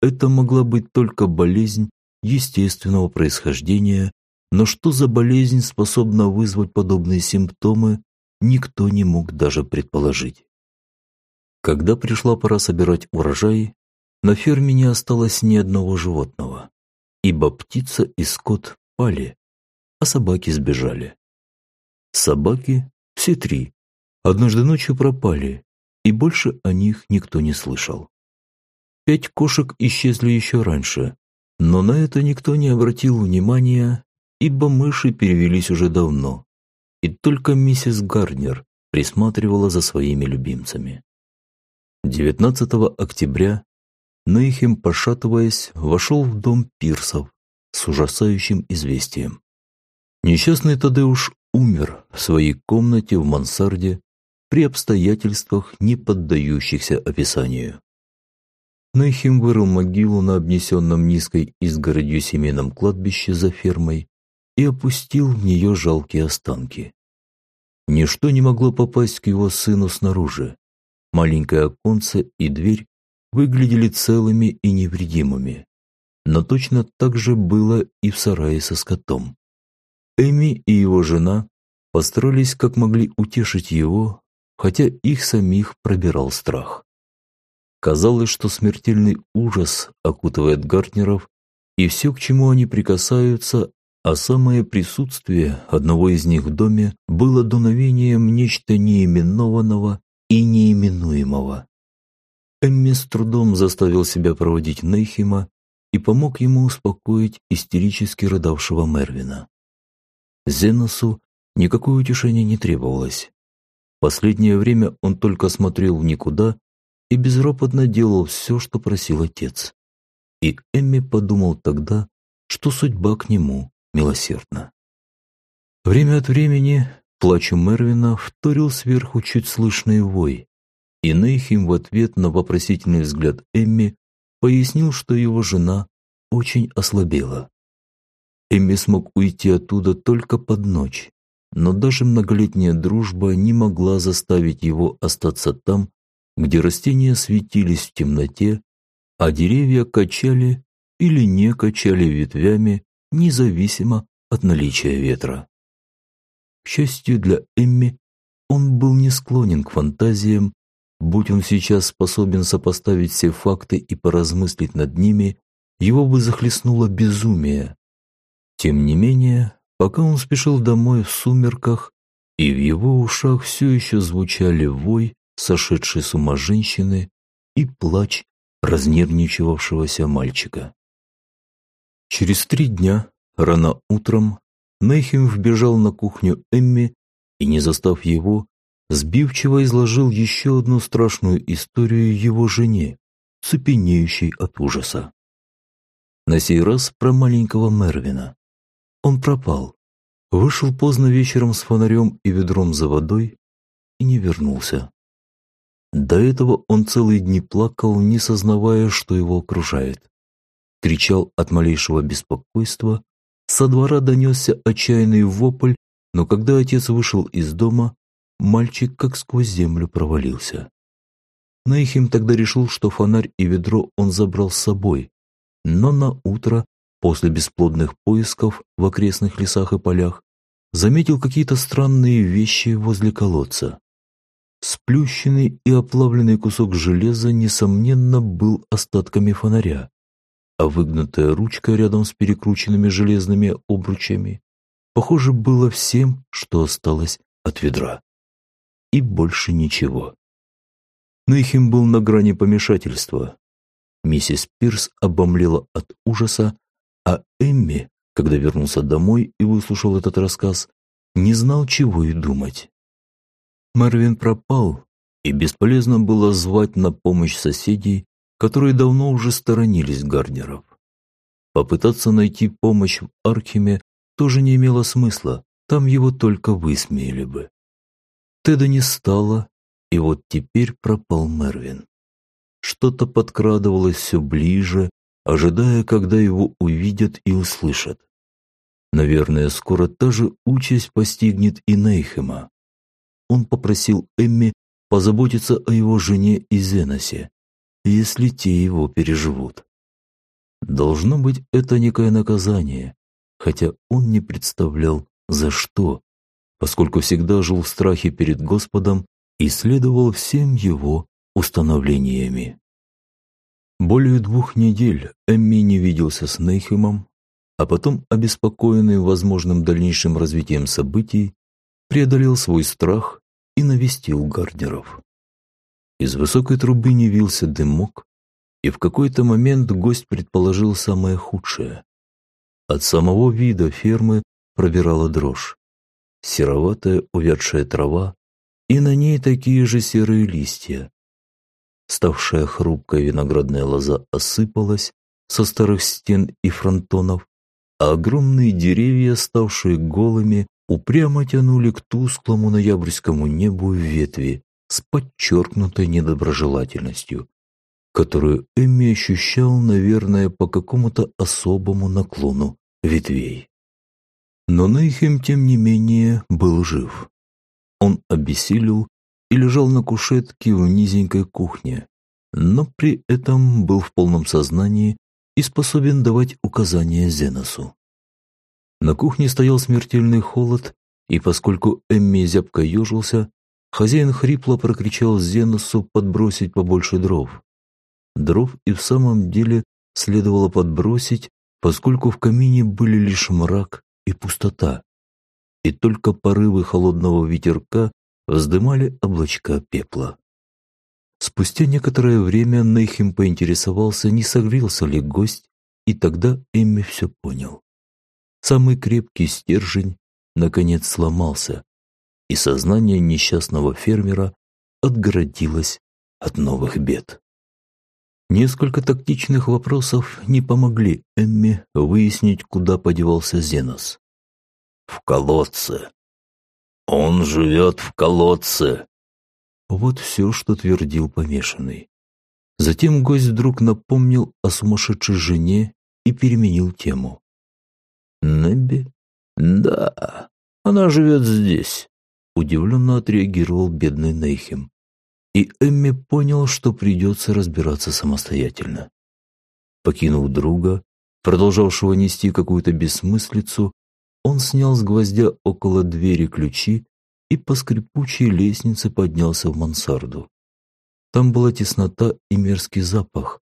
Это могла быть только болезнь естественного происхождения, но что за болезнь способна вызвать подобные симптомы, никто не мог даже предположить. Когда пришла пора собирать урожай, на ферме не осталось ни одного животного, ибо птица и скот пали, а собаки сбежали. Собаки, все три, однажды ночью пропали, и больше о них никто не слышал. Пять кошек исчезли еще раньше, но на это никто не обратил внимания, ибо мыши перевелись уже давно, и только миссис Гарднер присматривала за своими любимцами. 19 октября Нейхем, пошатываясь, вошел в дом пирсов с ужасающим известием. Несчастный Тадеуш умер в своей комнате в мансарде при обстоятельствах, не поддающихся описанию. Нейхим вырыл могилу на обнесенном низкой изгородью семейном кладбище за фермой и опустил в нее жалкие останки. Ничто не могло попасть к его сыну снаружи. Маленькое оконце и дверь выглядели целыми и невредимыми. Но точно так же было и в сарае со скотом. Эми и его жена постарались как могли утешить его, хотя их самих пробирал страх. Казалось, что смертельный ужас окутывает Гартнеров, и все, к чему они прикасаются, а самое присутствие одного из них в доме было дуновением нечто неименованного и неименуемого. Эмми с трудом заставил себя проводить Нейхима и помог ему успокоить истерически рыдавшего Мервина. Зеносу никакое утешение не требовалось. Последнее время он только смотрел в никуда и безропотно делал все, что просил отец. И Эмми подумал тогда, что судьба к нему милосердна. Время от времени плачу Мервина вторил сверху чуть слышный вой, и Нейхим в ответ на вопросительный взгляд Эмми пояснил, что его жена очень ослабела. Эмми смог уйти оттуда только под ночь, но даже многолетняя дружба не могла заставить его остаться там, где растения светились в темноте, а деревья качали или не качали ветвями, независимо от наличия ветра. К счастью для Эмми, он был не склонен к фантазиям, будь он сейчас способен сопоставить все факты и поразмыслить над ними, его бы захлестнуло безумие. Тем не менее, пока он спешил домой в сумерках, и в его ушах все еще звучали вой сошедшей с ума женщины и плач разнервничавшегося мальчика. Через три дня, рано утром, Нейхем вбежал на кухню Эмми и, не застав его, сбивчиво изложил еще одну страшную историю его жене, цепенеющей от ужаса. На сей раз про маленького Мервина. Он пропал, вышел поздно вечером с фонарем и ведром за водой и не вернулся. До этого он целые дни плакал, не сознавая, что его окружает. Кричал от малейшего беспокойства, со двора донесся отчаянный вопль, но когда отец вышел из дома, мальчик как сквозь землю провалился. Наихим тогда решил, что фонарь и ведро он забрал с собой, но на утро, после бесплодных поисков в окрестных лесах и полях, заметил какие-то странные вещи возле колодца. Сплющенный и оплавленный кусок железа, несомненно, был остатками фонаря, а выгнутая ручка рядом с перекрученными железными обручами, похоже, было всем, что осталось от ведра. И больше ничего. Нейхим был на грани помешательства. Миссис Пирс обомлела от ужаса, а Эмми, когда вернулся домой и выслушал этот рассказ, не знал, чего и думать. Марвин пропал, и бесполезно было звать на помощь соседей, которые давно уже сторонились Гарднеров. Попытаться найти помощь в Архиме тоже не имело смысла, там его только высмеяли бы. Теда не стало, и вот теперь пропал Мервин. Что-то подкрадывалось все ближе, ожидая, когда его увидят и услышат. Наверное, скоро та же участь постигнет и Нейхема. Он попросил Эмми позаботиться о его жене и Зеносе, если те его переживут. Должно быть, это некое наказание, хотя он не представлял, за что, поскольку всегда жил в страхе перед Господом и следовал всем его установлениями. Более двух недель Эмми не виделся с Нейхемом, а потом, обеспокоенный возможным дальнейшим развитием событий, преодолел свой страх и навестил Гарднеров. Из высокой трубы не вился дымок, и в какой-то момент гость предположил самое худшее. От самого вида фермы пробирала дрожь. Сероватая увядшая трава, и на ней такие же серые листья. Ставшая хрупкая виноградная лоза осыпалась со старых стен и фронтонов, а огромные деревья, ставшие голыми, упрямо тянули к тусклому ноябрьскому небу ветви с подчеркнутой недоброжелательностью, которую Эмми ощущал, наверное, по какому-то особому наклону ветвей. Но Нейхем, тем не менее, был жив. Он обессилел и лежал на кушетке в низенькой кухне, но при этом был в полном сознании и способен давать указания Зеносу. На кухне стоял смертельный холод, и поскольку Эмми зябко ежился, хозяин хрипло прокричал Зеносу подбросить побольше дров. Дров и в самом деле следовало подбросить, поскольку в камине были лишь мрак и пустота, и только порывы холодного ветерка вздымали облачка пепла. Спустя некоторое время Нейхим поинтересовался, не согрелся ли гость, и тогда Эмми все понял. Самый крепкий стержень наконец сломался, и сознание несчастного фермера отгородилось от новых бед. Несколько тактичных вопросов не помогли Эмми выяснить, куда подевался Зенос. «В колодце. Он живет в колодце», вот все, что твердил помешанный. Затем гость вдруг напомнил о сумасшедшей жене и переменил тему. «Небби? Да, она живет здесь», — удивленно отреагировал бедный Нейхем. И Эмми понял, что придется разбираться самостоятельно. Покинув друга, продолжавшего нести какую-то бессмыслицу, он снял с гвоздя около двери ключи и по скрипучей лестнице поднялся в мансарду. Там была теснота и мерзкий запах,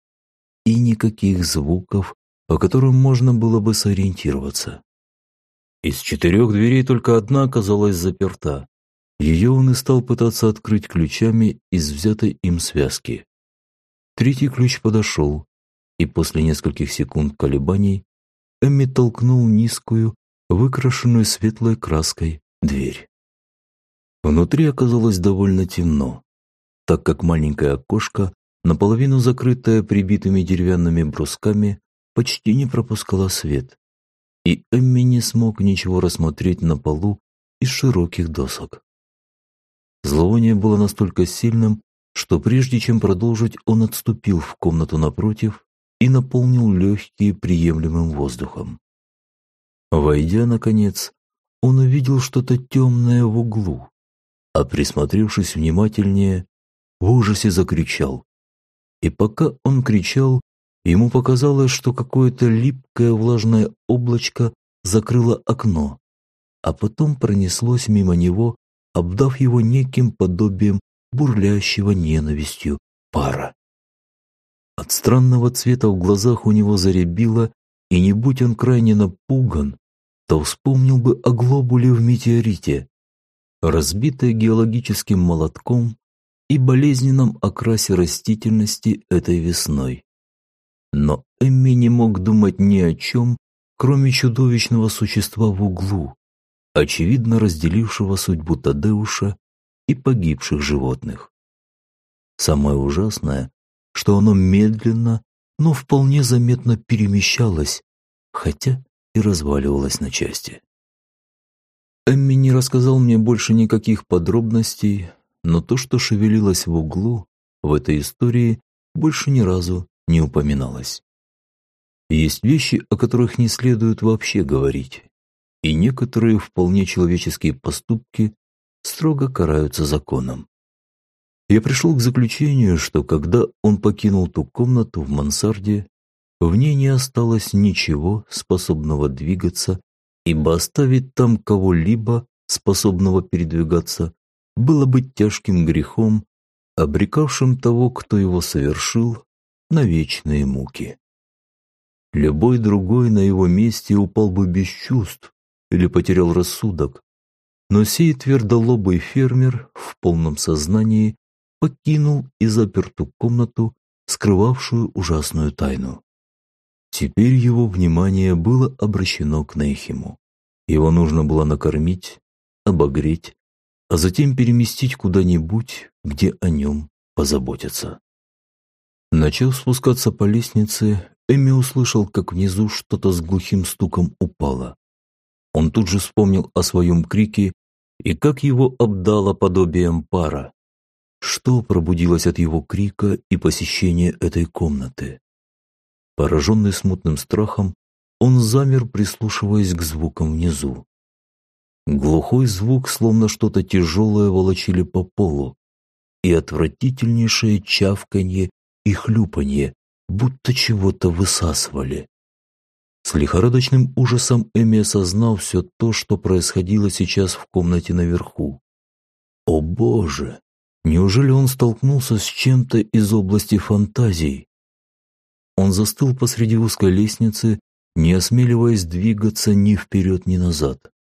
и никаких звуков, по которым можно было бы сориентироваться. Из четырех дверей только одна оказалась заперта. Ее он и стал пытаться открыть ключами из взятой им связки. Третий ключ подошел, и после нескольких секунд колебаний Эмми толкнул низкую, выкрашенную светлой краской, дверь. Внутри оказалось довольно темно, так как маленькое окошко, наполовину закрытое прибитыми деревянными брусками, почти не пропускало свет, и Эмми не смог ничего рассмотреть на полу из широких досок. Зловоние было настолько сильным, что прежде чем продолжить, он отступил в комнату напротив и наполнил легкие приемлемым воздухом. Войдя, наконец, он увидел что-то темное в углу, а присмотревшись внимательнее, в ужасе закричал. И пока он кричал, ему показалось, что какое-то липкое влажное облачко закрыло окно, а потом пронеслось мимо него, обдав его неким подобием бурлящего ненавистью пара. От странного цвета в глазах у него заребило, и не будь он крайне напуган, то вспомнил бы о глобуле в метеорите, разбитой геологическим молотком и болезненном окрасе растительности этой весной. Но Эмми не мог думать ни о чем, кроме чудовищного существа в углу, очевидно разделившего судьбу Тадеуша и погибших животных. Самое ужасное, что оно медленно, но вполне заметно перемещалось, хотя и разваливалось на части. Эмми не рассказал мне больше никаких подробностей, но то, что шевелилось в углу, в этой истории больше ни разу не упоминалось. Есть вещи, о которых не следует вообще говорить, и некоторые вполне человеческие поступки строго караются законом. Я пришел к заключению, что когда он покинул ту комнату в мансарде, в ней не осталось ничего, способного двигаться, ибо оставить там кого-либо, способного передвигаться, было бы тяжким грехом, обрекавшим того, кто его совершил, на вечные муки. Любой другой на его месте упал бы без чувств или потерял рассудок, но сей твердолобый фермер в полном сознании покинул и запер ту комнату, скрывавшую ужасную тайну. Теперь его внимание было обращено к Нейхиму. Его нужно было накормить, обогреть, а затем переместить куда-нибудь, где о нем позаботятся. Начав спускаться по лестнице, Эми услышал, как внизу что-то с глухим стуком упало. Он тут же вспомнил о своем крике и как его обдало подобием пара. Что пробудилось от его крика и посещения этой комнаты? Пораженный смутным страхом, он замер, прислушиваясь к звукам внизу. Глухой звук, словно что-то тяжелое волочили по полу, и отвратительнейшее чавканье и хлюпанье, будто чего-то высасывали. С лихорадочным ужасом Эми осознал все то, что происходило сейчас в комнате наверху. О боже! Неужели он столкнулся с чем-то из области фантазий? Он застыл посреди узкой лестницы, не осмеливаясь двигаться ни вперед, ни назад.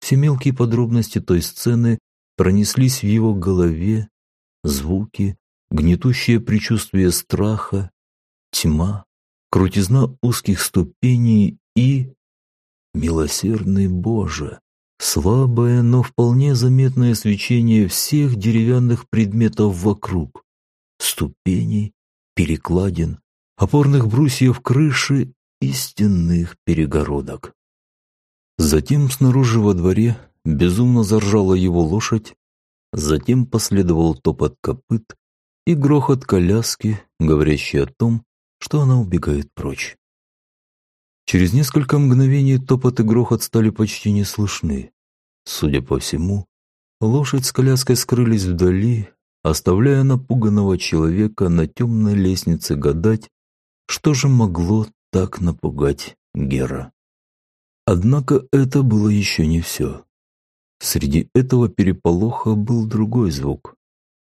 Все мелкие подробности той сцены пронеслись в его голове, звуки, гнетущее предчувствие страха, тьма, крутизна узких ступеней и... Милосердный Боже! Слабое, но вполне заметное свечение всех деревянных предметов вокруг. Ступеней, перекладин, опорных брусьев крыши и стенных перегородок. Затем снаружи во дворе безумно заржала его лошадь, затем последовал топот копыт и грохот коляски, говорящий о том, что она убегает прочь. Через несколько мгновений топот и грохот стали почти не слышны. Судя по всему, лошадь с коляской скрылись вдали, оставляя напуганного человека на темной лестнице гадать, что же могло так напугать Гера. Однако это было еще не все. Среди этого переполоха был другой звук.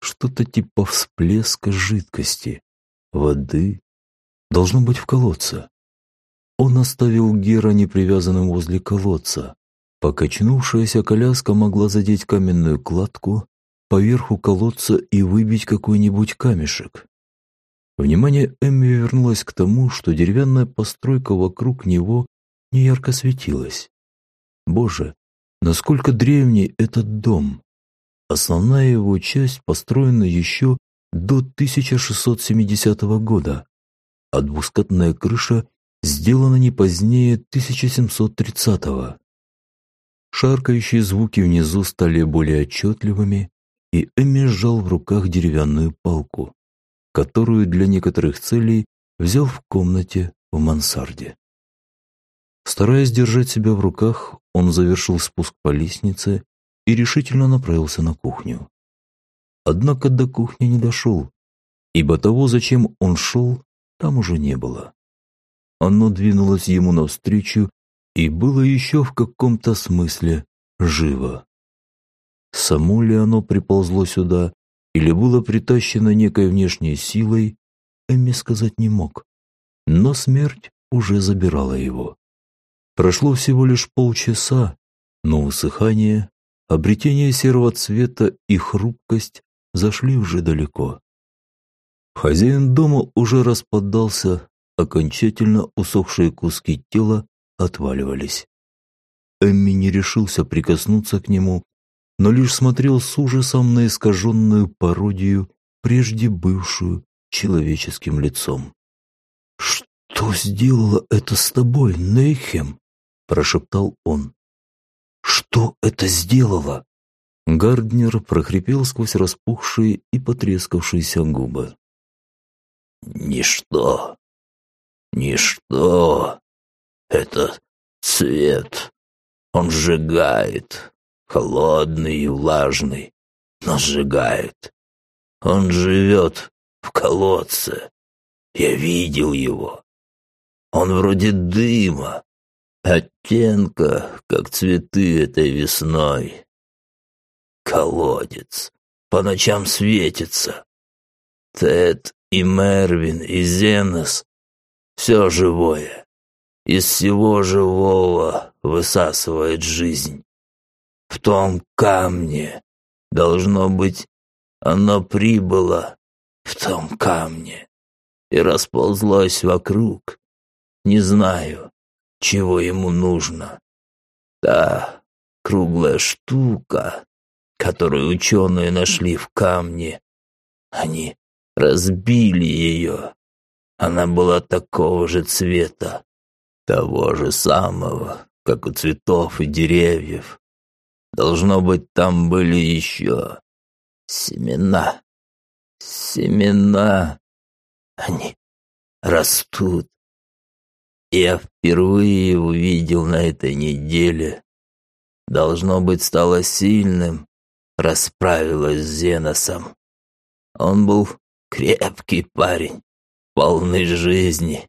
Что-то типа всплеска жидкости, воды Должно быть в колодце. Он оставил Гера непривязанным возле колодца. Покачнувшаяся коляска могла задеть каменную кладку поверху колодца и выбить какой-нибудь камешек. Внимание Эмми вернулось к тому, что деревянная постройка вокруг него неярко светилась. Боже, насколько древний этот дом! Основная его часть построена еще до 1670 года а двускатная крыша сделана не позднее 1730-го. Шаркающие звуки внизу стали более отчетливыми, и Эмми сжал в руках деревянную палку, которую для некоторых целей взял в комнате в мансарде. Стараясь держать себя в руках, он завершил спуск по лестнице и решительно направился на кухню. Однако до кухни не дошел, ибо того, зачем он шел, там уже не было. Оно двинулось ему навстречу и было еще в каком-то смысле живо. Само ли оно приползло сюда, или было притащено некой внешней силой, Эмми сказать не мог. Но смерть уже забирала его. Прошло всего лишь полчаса, но усыхание, обретение серого цвета и хрупкость зашли уже далеко. Хозяин дома уже распадался, окончательно усохшие куски тела отваливались. Эмми не решился прикоснуться к нему, но лишь смотрел с ужасом на искаженную пародию, прежде бывшую человеческим лицом. «Что сделало это с тобой, Нейхем?» – прошептал он. «Что это сделало?» Гарднер прохрипел сквозь распухшие и потрескавшиеся губы. «Ничто, ничто. Это цвет. Он сжигает, холодный и влажный, но сжигает. Он живет в колодце. Я видел его. Он вроде дыма, оттенка, как цветы этой весной. Колодец. По ночам светится. Тед и Мервин и Зенос — все живое. Из всего живого высасывает жизнь. В том камне, должно быть, оно прибыло в том камне и расползлось вокруг. Не знаю, чего ему нужно. Та круглая штука, которую ученые нашли в камне, они разбили ее. Она была такого же цвета, того же самого, как у цветов и деревьев. Должно быть, там были еще семена. Семена. Они растут. Я впервые увидел на этой неделе. Должно быть, стало сильным, расправилась с Зеносом. Он был крепкий парень, полный жизни.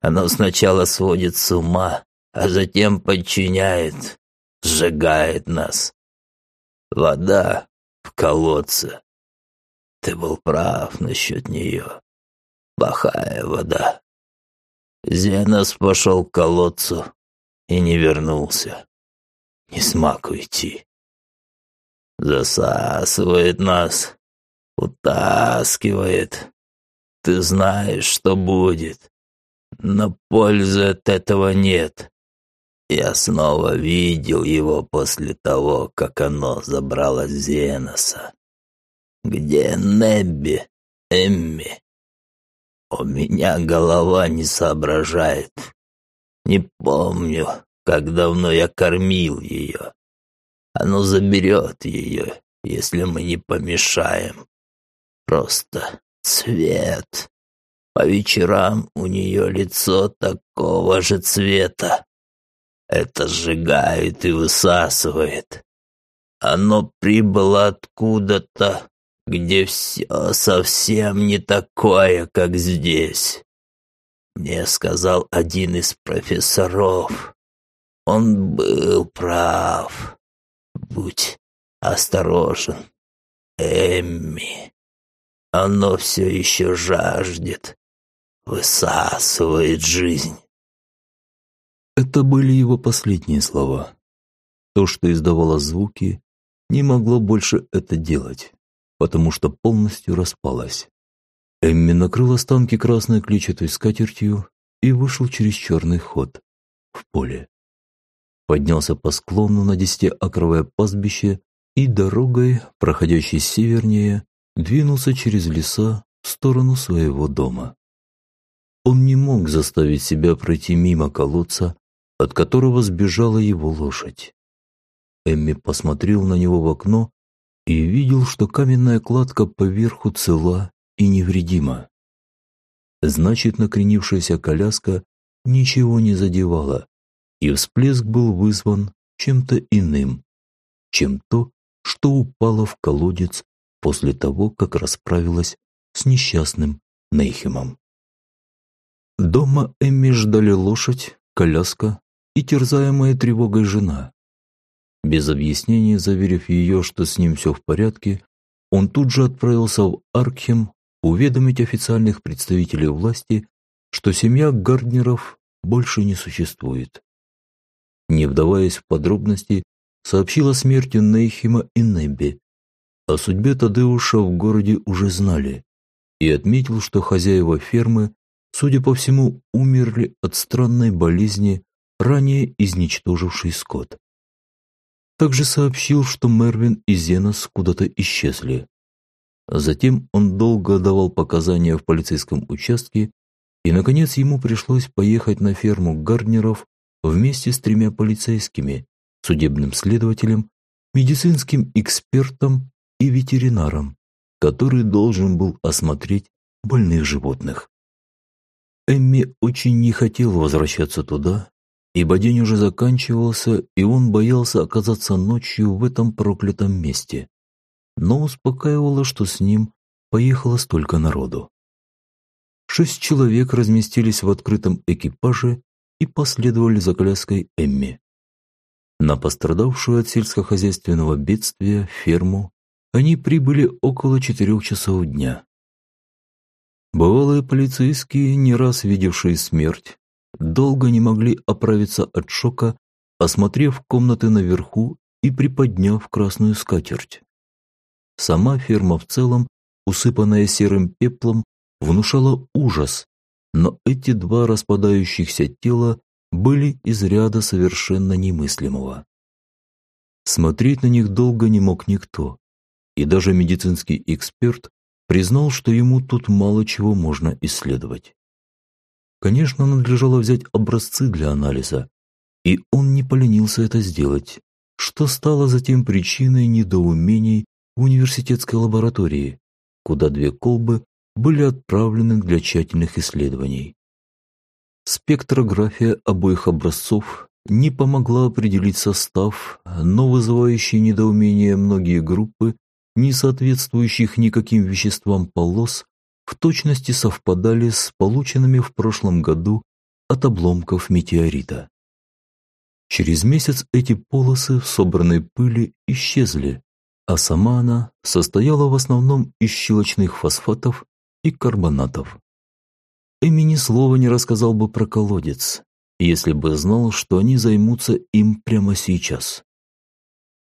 Оно сначала сводит с ума, а затем подчиняет, сжигает нас. Вода в колодце. Ты был прав насчет нее. Плохая вода. Зенос пошел к колодцу и не вернулся. Не смог уйти. Засасывает нас, утаскивает. Ты знаешь, что будет, но пользы от этого нет. Я снова видел его после того, как оно забрало Зеноса. Где Небби, Эмми? У меня голова не соображает. Не помню, как давно я кормил ее. Оно заберет ее, если мы не помешаем. Просто цвет. По вечерам у нее лицо такого же цвета. Это сжигает и высасывает. Оно прибыло откуда-то, где все совсем не такое, как здесь. Мне сказал один из профессоров. Он был прав. Будь осторожен, Эмми. Оно все еще жаждет, высасывает жизнь. Это были его последние слова. То, что издавало звуки, не могло больше это делать, потому что полностью распалось. Эмми накрыл останки красной клетчатой скатертью и вышел через черный ход в поле. Поднялся по склону на десятиакровое пастбище и дорогой, проходящей севернее, двинулся через леса в сторону своего дома. Он не мог заставить себя пройти мимо колодца, от которого сбежала его лошадь. Эмми посмотрел на него в окно и видел, что каменная кладка поверху цела и невредима. Значит, накренившаяся коляска ничего не задевала, и всплеск был вызван чем-то иным, чем то, что упало в колодец после того, как расправилась с несчастным Нейхемом. Дома Эмми ждали лошадь, коляска и терзаемая тревогой жена. Без объяснения, заверив ее, что с ним все в порядке, он тут же отправился в Аркхем уведомить официальных представителей власти, что семья Гарднеров больше не существует. Не вдаваясь в подробности, сообщил о смерти Нейхима и Небби. О судьбе Тадеуша в городе уже знали и отметил, что хозяева фермы, судя по всему, умерли от странной болезни, ранее изничтожившей скот. Также сообщил, что Мервин и Зенос куда-то исчезли. Затем он долго давал показания в полицейском участке, и, наконец, ему пришлось поехать на ферму Гарднеров вместе с тремя полицейскими, судебным следователем, медицинским экспертом и ветеринаром, который должен был осмотреть больных животных. Эмми очень не хотел возвращаться туда, ибо день уже заканчивался, и он боялся оказаться ночью в этом проклятом месте. Но успокаивало, что с ним поехало столько народу. Шесть человек разместились в открытом экипаже и последовали за коляской Эмми. На пострадавшую от сельскохозяйственного бедствия ферму они прибыли около четырех часов дня. Бывалые полицейские, не раз видевшие смерть, долго не могли оправиться от шока, осмотрев комнаты наверху и приподняв красную скатерть. Сама ферма в целом, усыпанная серым пеплом, внушала ужас, но эти два распадающихся тела были из ряда совершенно немыслимого. Смотреть на них долго не мог никто, и даже медицинский эксперт признал, что ему тут мало чего можно исследовать. Конечно, надлежало взять образцы для анализа, и он не поленился это сделать, что стало затем причиной недоумений в университетской лаборатории, куда две колбы были отправлены для тщательных исследований. Спектрография обоих образцов не помогла определить состав, но вызывающие недоумение многие группы, не соответствующих никаким веществам полос, в точности совпадали с полученными в прошлом году от обломков метеорита. Через месяц эти полосы в собранной пыли исчезли, а сама она состояла в основном из щелочных фосфатов и карбонатов. Эми ни слова не рассказал бы про колодец, если бы знал, что они займутся им прямо сейчас.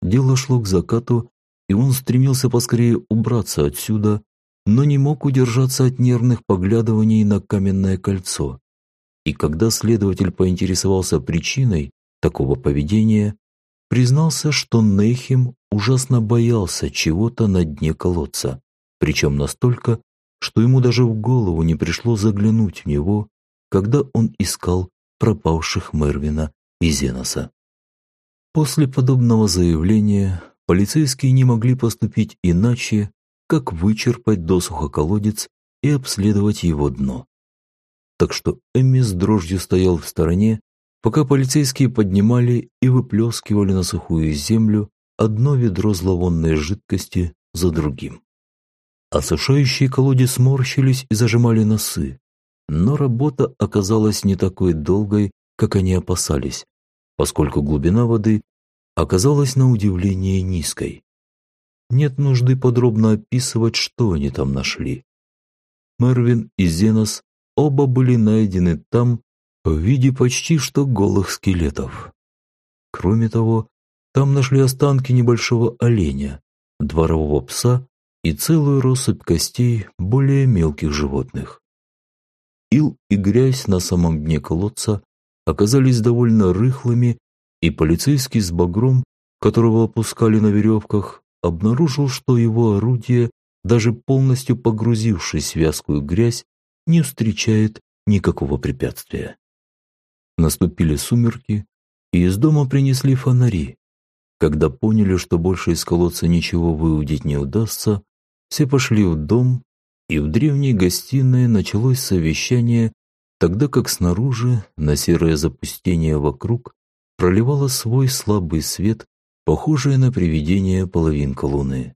Дело шло к закату, и он стремился поскорее убраться отсюда, но не мог удержаться от нервных поглядываний на каменное кольцо. И когда следователь поинтересовался причиной такого поведения, признался, что Нейхим ужасно боялся чего-то на дне колодца, причем настолько, что ему даже в голову не пришло заглянуть в него, когда он искал пропавших Мервина и Зеноса. После подобного заявления полицейские не могли поступить иначе, как вычерпать досуха колодец и обследовать его дно. Так что Эмми с дрожью стоял в стороне, пока полицейские поднимали и выплескивали на сухую землю одно ведро зловонной жидкости за другим. Осушающие колодец сморщились и зажимали носы, но работа оказалась не такой долгой, как они опасались, поскольку глубина воды оказалась на удивление низкой. Нет нужды подробно описывать, что они там нашли. Мервин и Зенос оба были найдены там в виде почти что голых скелетов. Кроме того, там нашли останки небольшого оленя, дворового пса и целую россыпь костей более мелких животных. Ил и грязь на самом дне колодца оказались довольно рыхлыми, и полицейский с багром, которого опускали на веревках, обнаружил, что его орудие, даже полностью погрузившись в вязкую грязь, не встречает никакого препятствия. Наступили сумерки, и из дома принесли фонари. Когда поняли, что больше из колодца ничего выудить не удастся, все пошли в дом, и в древней гостиной началось совещание, тогда как снаружи, на серое запустение вокруг, проливало свой слабый свет похожая на привидение половинка луны.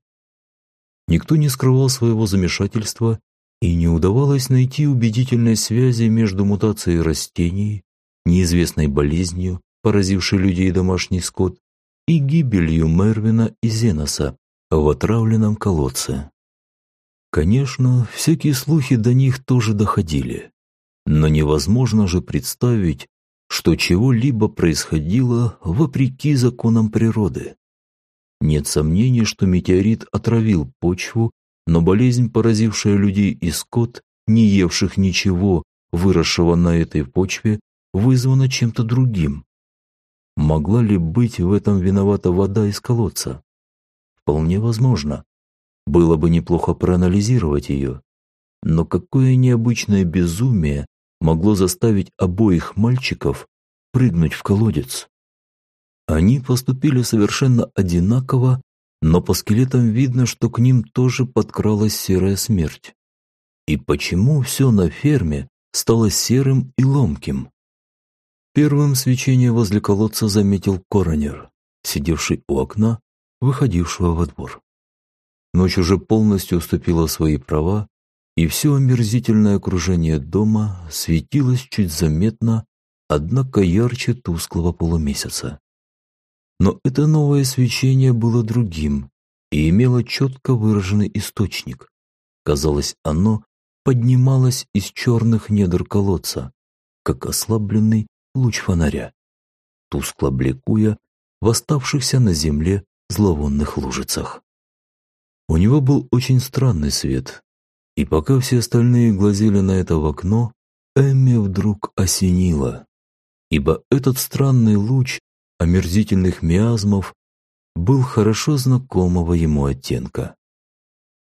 Никто не скрывал своего замешательства, и не удавалось найти убедительной связи между мутацией растений, неизвестной болезнью, поразившей людей домашний скот, и гибелью Мервина и Зеноса, в отравленном колодце. Конечно, всякие слухи до них тоже доходили, но невозможно же представить, что чего-либо происходило вопреки законам природы. Нет сомнений, что метеорит отравил почву, но болезнь, поразившая людей и скот, не евших ничего, выросшего на этой почве, вызвана чем-то другим. Могла ли быть в этом виновата вода из колодца? Вполне возможно. Было бы неплохо проанализировать ее. Но какое необычное безумие могло заставить обоих мальчиков прыгнуть в колодец? Они поступили совершенно одинаково, но по скелетам видно, что к ним тоже подкралась серая смерть. И почему все на ферме стало серым и ломким? Первым свечение возле колодца заметил коронер, сидевший у окна, выходившего во двор. Ночь уже полностью уступила свои права, и все омерзительное окружение дома светилось чуть заметно, однако ярче тусклого полумесяца. Но это новое свечение было другим и имело четко выраженный источник. Казалось, оно поднималось из черных недр колодца, как ослабленный луч фонаря, тускло бликуя в оставшихся на земле зловонных лужицах. У него был очень странный свет, и пока все остальные глазели на это в окно, Эмми вдруг осенило, ибо этот странный луч омерзительных миазмов был хорошо знакомого ему оттенка.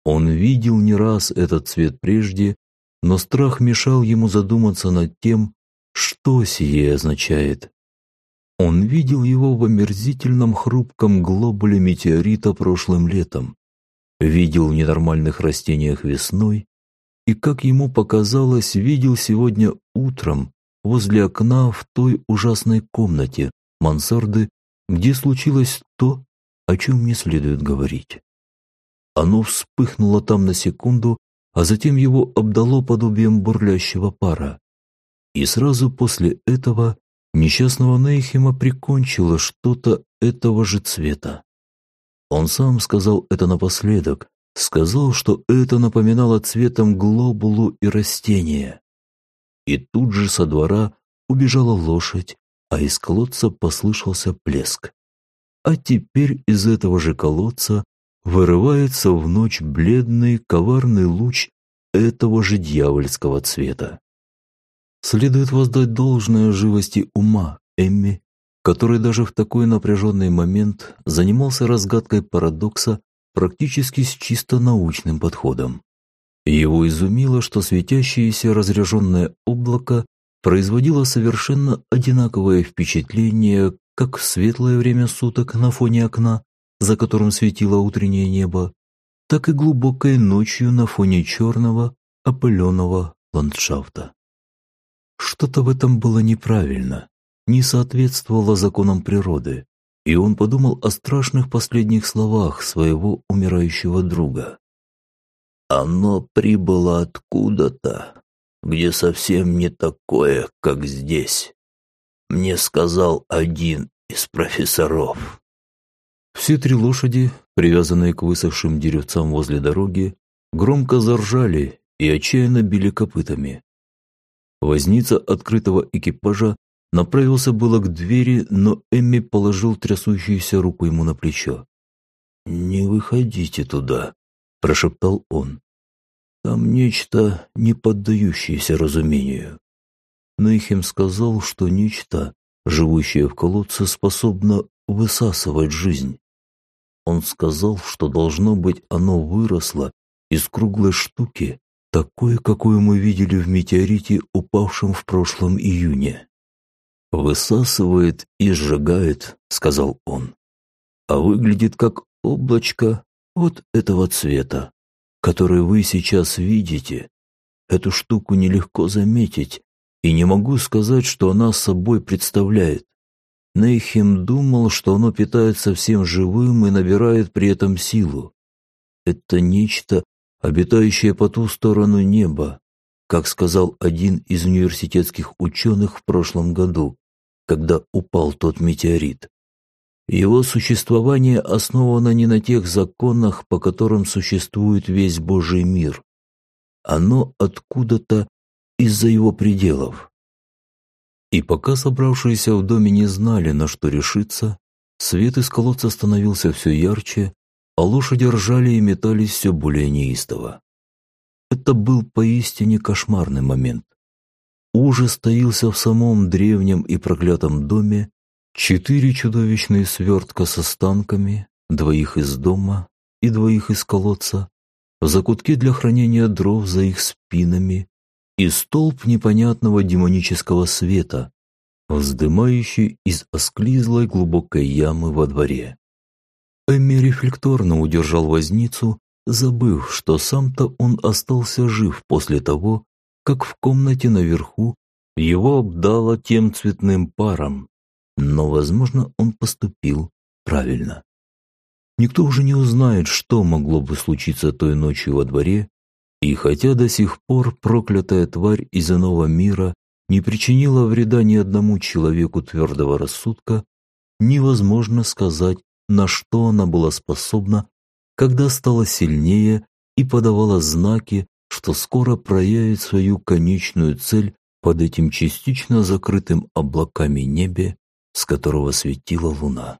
Он видел не раз этот цвет прежде, но страх мешал ему задуматься над тем, что сие означает. Он видел его в омерзительном хрупком глобуле метеорита прошлым летом, видел в ненормальных растениях весной и, как ему показалось, видел сегодня утром возле окна в той ужасной комнате, мансарды, где случилось то, о чем не следует говорить. Оно вспыхнуло там на секунду, а затем его обдало подобием бурлящего пара. И сразу после этого несчастного Нейхема прикончило что-то этого же цвета. Он сам сказал это напоследок, сказал, что это напоминало цветом глобулу и растения. И тут же со двора убежала лошадь, а из колодца послышался плеск. А теперь из этого же колодца вырывается в ночь бледный коварный луч этого же дьявольского цвета. Следует воздать должное живости ума Эмми, который даже в такой напряженный момент занимался разгадкой парадокса практически с чисто научным подходом. Его изумило, что светящееся разряженное облако производила совершенно одинаковое впечатление как в светлое время суток на фоне окна, за которым светило утреннее небо, так и глубокой ночью на фоне черного, опыленного ландшафта. Что-то в этом было неправильно, не соответствовало законам природы, и он подумал о страшных последних словах своего умирающего друга. «Оно прибыло откуда-то, где совсем не такое, как здесь. Мне сказал один из профессоров. Все три лошади, привязанные к высохшим деревцам возле дороги, громко заржали и отчаянно били копытами. Возница открытого экипажа направился было к двери, но Эмми положил трясущуюся руку ему на плечо. «Не выходите туда», – прошептал он. Там нечто, не поддающееся разумению. Нейхем сказал, что нечто, живущее в колодце, способно высасывать жизнь. Он сказал, что должно быть оно выросло из круглой штуки, такой, какую мы видели в метеорите, упавшем в прошлом июне. «Высасывает и сжигает», — сказал он, — «а выглядит как облачко вот этого цвета который вы сейчас видите, эту штуку нелегко заметить, и не могу сказать, что она собой представляет. Нейхем думал, что оно питается всем живым и набирает при этом силу. Это нечто, обитающее по ту сторону неба, как сказал один из университетских ученых в прошлом году, когда упал тот метеорит. Его существование основано не на тех законах, по которым существует весь Божий мир. Оно откуда-то из-за его пределов. И пока собравшиеся в доме не знали, на что решиться, свет из колодца становился все ярче, а лошади ржали и метались все более неистово. Это был поистине кошмарный момент. Ужас таился в самом древнем и проклятом доме, четыре чудовищные свертка с останками, двоих из дома и двоих из колодца, закутки для хранения дров за их спинами и столб непонятного демонического света, вздымающий из осклизлой глубокой ямы во дворе. Эмми рефлекторно удержал возницу, забыв, что сам-то он остался жив после того, как в комнате наверху его обдало тем цветным паром, но, возможно, он поступил правильно. Никто уже не узнает, что могло бы случиться той ночью во дворе, и хотя до сих пор проклятая тварь из иного мира не причинила вреда ни одному человеку твердого рассудка, невозможно сказать, на что она была способна, когда стала сильнее и подавала знаки, что скоро проявит свою конечную цель под этим частично закрытым облаками небе, с которого светила луна.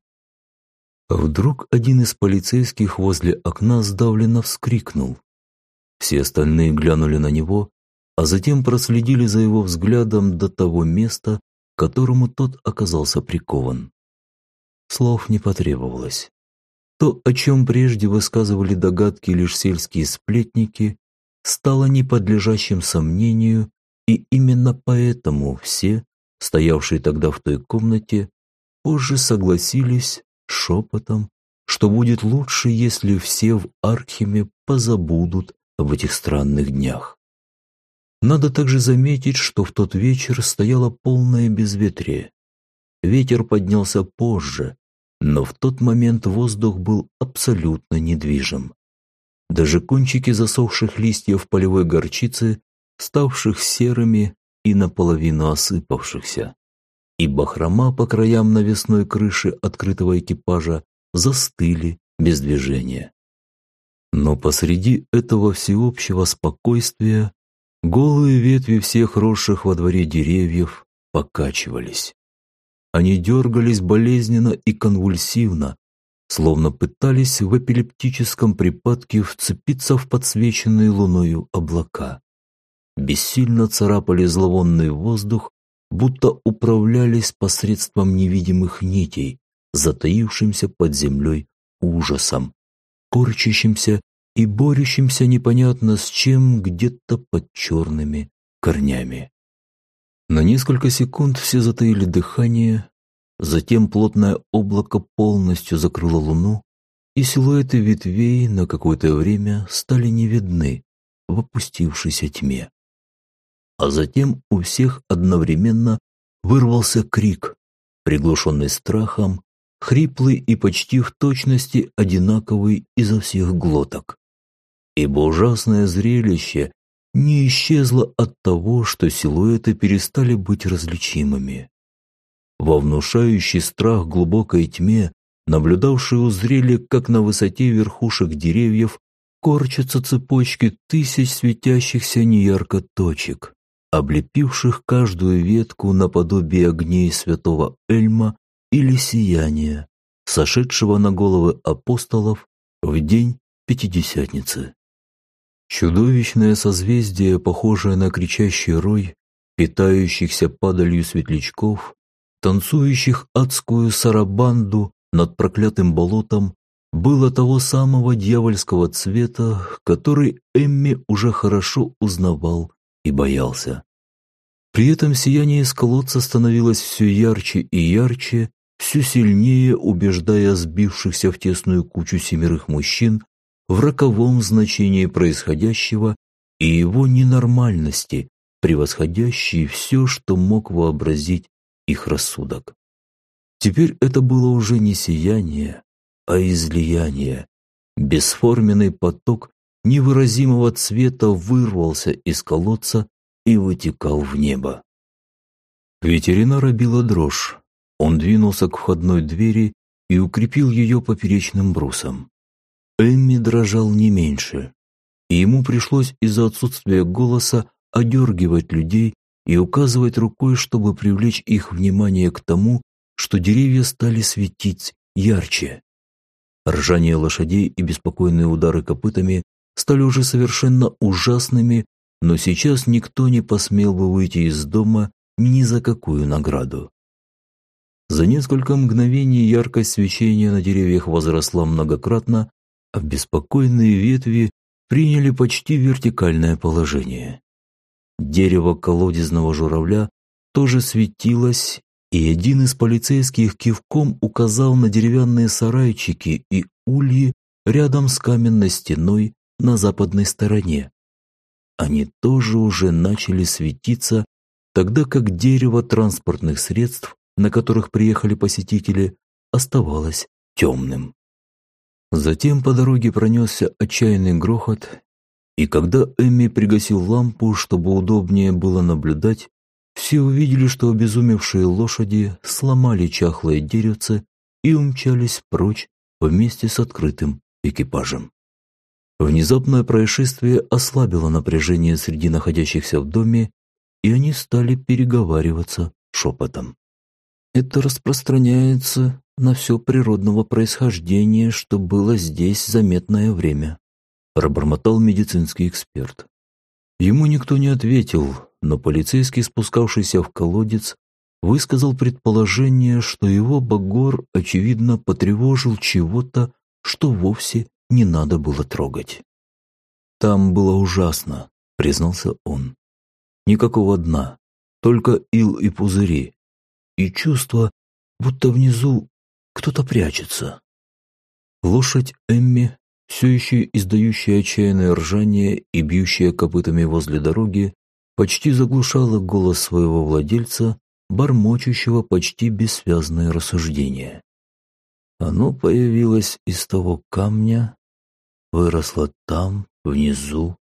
А вдруг один из полицейских возле окна сдавленно вскрикнул. Все остальные глянули на него, а затем проследили за его взглядом до того места, к которому тот оказался прикован. Слов не потребовалось. То, о чем прежде высказывали догадки лишь сельские сплетники, стало неподлежащим сомнению, и именно поэтому все, стоявшие тогда в той комнате, позже согласились шепотом, что будет лучше, если все в Архиме позабудут об этих странных днях. Надо также заметить, что в тот вечер стояло полное безветрие. Ветер поднялся позже, но в тот момент воздух был абсолютно недвижим. Даже кончики засохших листьев полевой горчицы, ставших серыми и наполовину осыпавшихся, и бахрома по краям навесной крыши открытого экипажа застыли без движения. Но посреди этого всеобщего спокойствия голые ветви всех росших во дворе деревьев покачивались. Они дергались болезненно и конвульсивно, словно пытались в эпилептическом припадке вцепиться в подсвеченные луною облака. Бессильно царапали зловонный воздух, будто управлялись посредством невидимых нитей, затаившимся под землей ужасом, корчащимся и борющимся непонятно с чем где-то под черными корнями. На несколько секунд все затаили дыхание, Затем плотное облако полностью закрыло луну, и силуэты ветвей на какое-то время стали не видны в опустившейся тьме. А затем у всех одновременно вырвался крик, приглушенный страхом, хриплый и почти в точности одинаковый изо всех глоток. Ибо ужасное зрелище не исчезло от того, что силуэты перестали быть различимыми. Во внушающий страх глубокой тьме, наблюдавшие узрели, как на высоте верхушек деревьев корчатся цепочки тысяч светящихся неярко точек, облепивших каждую ветку наподобие огней святого Эльма или сияния, сошедшего на головы апостолов в день Пятидесятницы. Чудовищное созвездие, похожее на кричащий рой, питающихся падалью светлячков, танцующих адскую сарабанду над проклятым болотом, было того самого дьявольского цвета, который Эмми уже хорошо узнавал и боялся. При этом сияние из колодца становилось все ярче и ярче, все сильнее убеждая сбившихся в тесную кучу семерых мужчин в роковом значении происходящего и его ненормальности, превосходящей все, что мог вообразить их рассудок. Теперь это было уже не сияние, а излияние. Бесформенный поток невыразимого цвета вырвался из колодца и вытекал в небо. Ветеринара била дрожь. Он двинулся к входной двери и укрепил ее поперечным брусом. Эмми дрожал не меньше, и ему пришлось из-за отсутствия голоса одергивать людей и указывать рукой, чтобы привлечь их внимание к тому, что деревья стали светить ярче. Ржание лошадей и беспокойные удары копытами стали уже совершенно ужасными, но сейчас никто не посмел бы выйти из дома ни за какую награду. За несколько мгновений яркость свечения на деревьях возросла многократно, а беспокойные ветви приняли почти вертикальное положение. Дерево колодезного журавля тоже светилось, и один из полицейских кивком указал на деревянные сарайчики и ульи рядом с каменной стеной на западной стороне. Они тоже уже начали светиться, тогда как дерево транспортных средств, на которых приехали посетители, оставалось темным. Затем по дороге пронесся отчаянный грохот, и когда Эмми пригасил лампу, чтобы удобнее было наблюдать, все увидели, что обезумевшие лошади сломали чахлое деревце и умчались прочь вместе с открытым экипажем. Внезапное происшествие ослабило напряжение среди находящихся в доме, и они стали переговариваться шепотом. Это распространяется на все природного происхождения, что было здесь заметное время пробормотал медицинский эксперт. Ему никто не ответил, но полицейский, спускавшийся в колодец, высказал предположение, что его Багор, очевидно, потревожил чего-то, что вовсе не надо было трогать. «Там было ужасно», — признался он. «Никакого дна, только ил и пузыри, и чувство, будто внизу кто-то прячется». Лошадь Эмми все еще издающая отчаянное ржание и бьющая копытами возле дороги, почти заглушала голос своего владельца, бормочущего почти бессвязное рассуждение. Оно появилось из того камня, выросло там, внизу.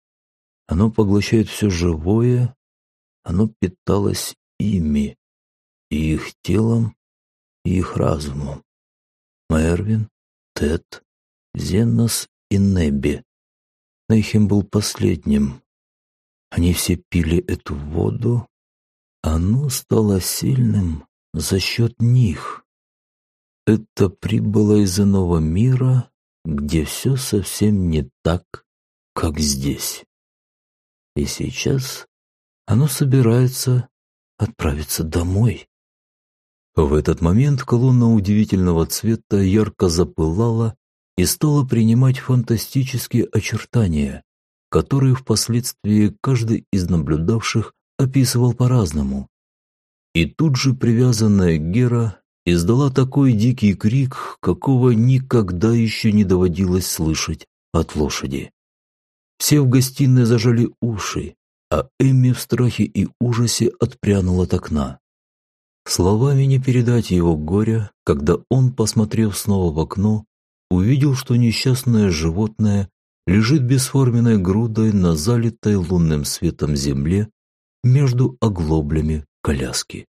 Оно поглощает все живое, оно питалось ими, и их телом, и их разумом. Мервин, Тед, Зенос и Небби. Нейхем был последним. Они все пили эту воду. Оно стало сильным за счет них. Это прибыло из иного мира, где все совсем не так, как здесь. И сейчас оно собирается отправиться домой. В этот момент колонна удивительного цвета ярко запылала и стала принимать фантастические очертания, которые впоследствии каждый из наблюдавших описывал по-разному. И тут же привязанная Гера издала такой дикий крик, какого никогда еще не доводилось слышать от лошади. Все в гостиной зажали уши, а Эмми в страхе и ужасе отпрянула от окна. Словами не передать его горя, когда он, посмотрев снова в окно, увидел, что несчастное животное лежит бесформенной грудой на залитой лунным светом земле между оглоблями коляски.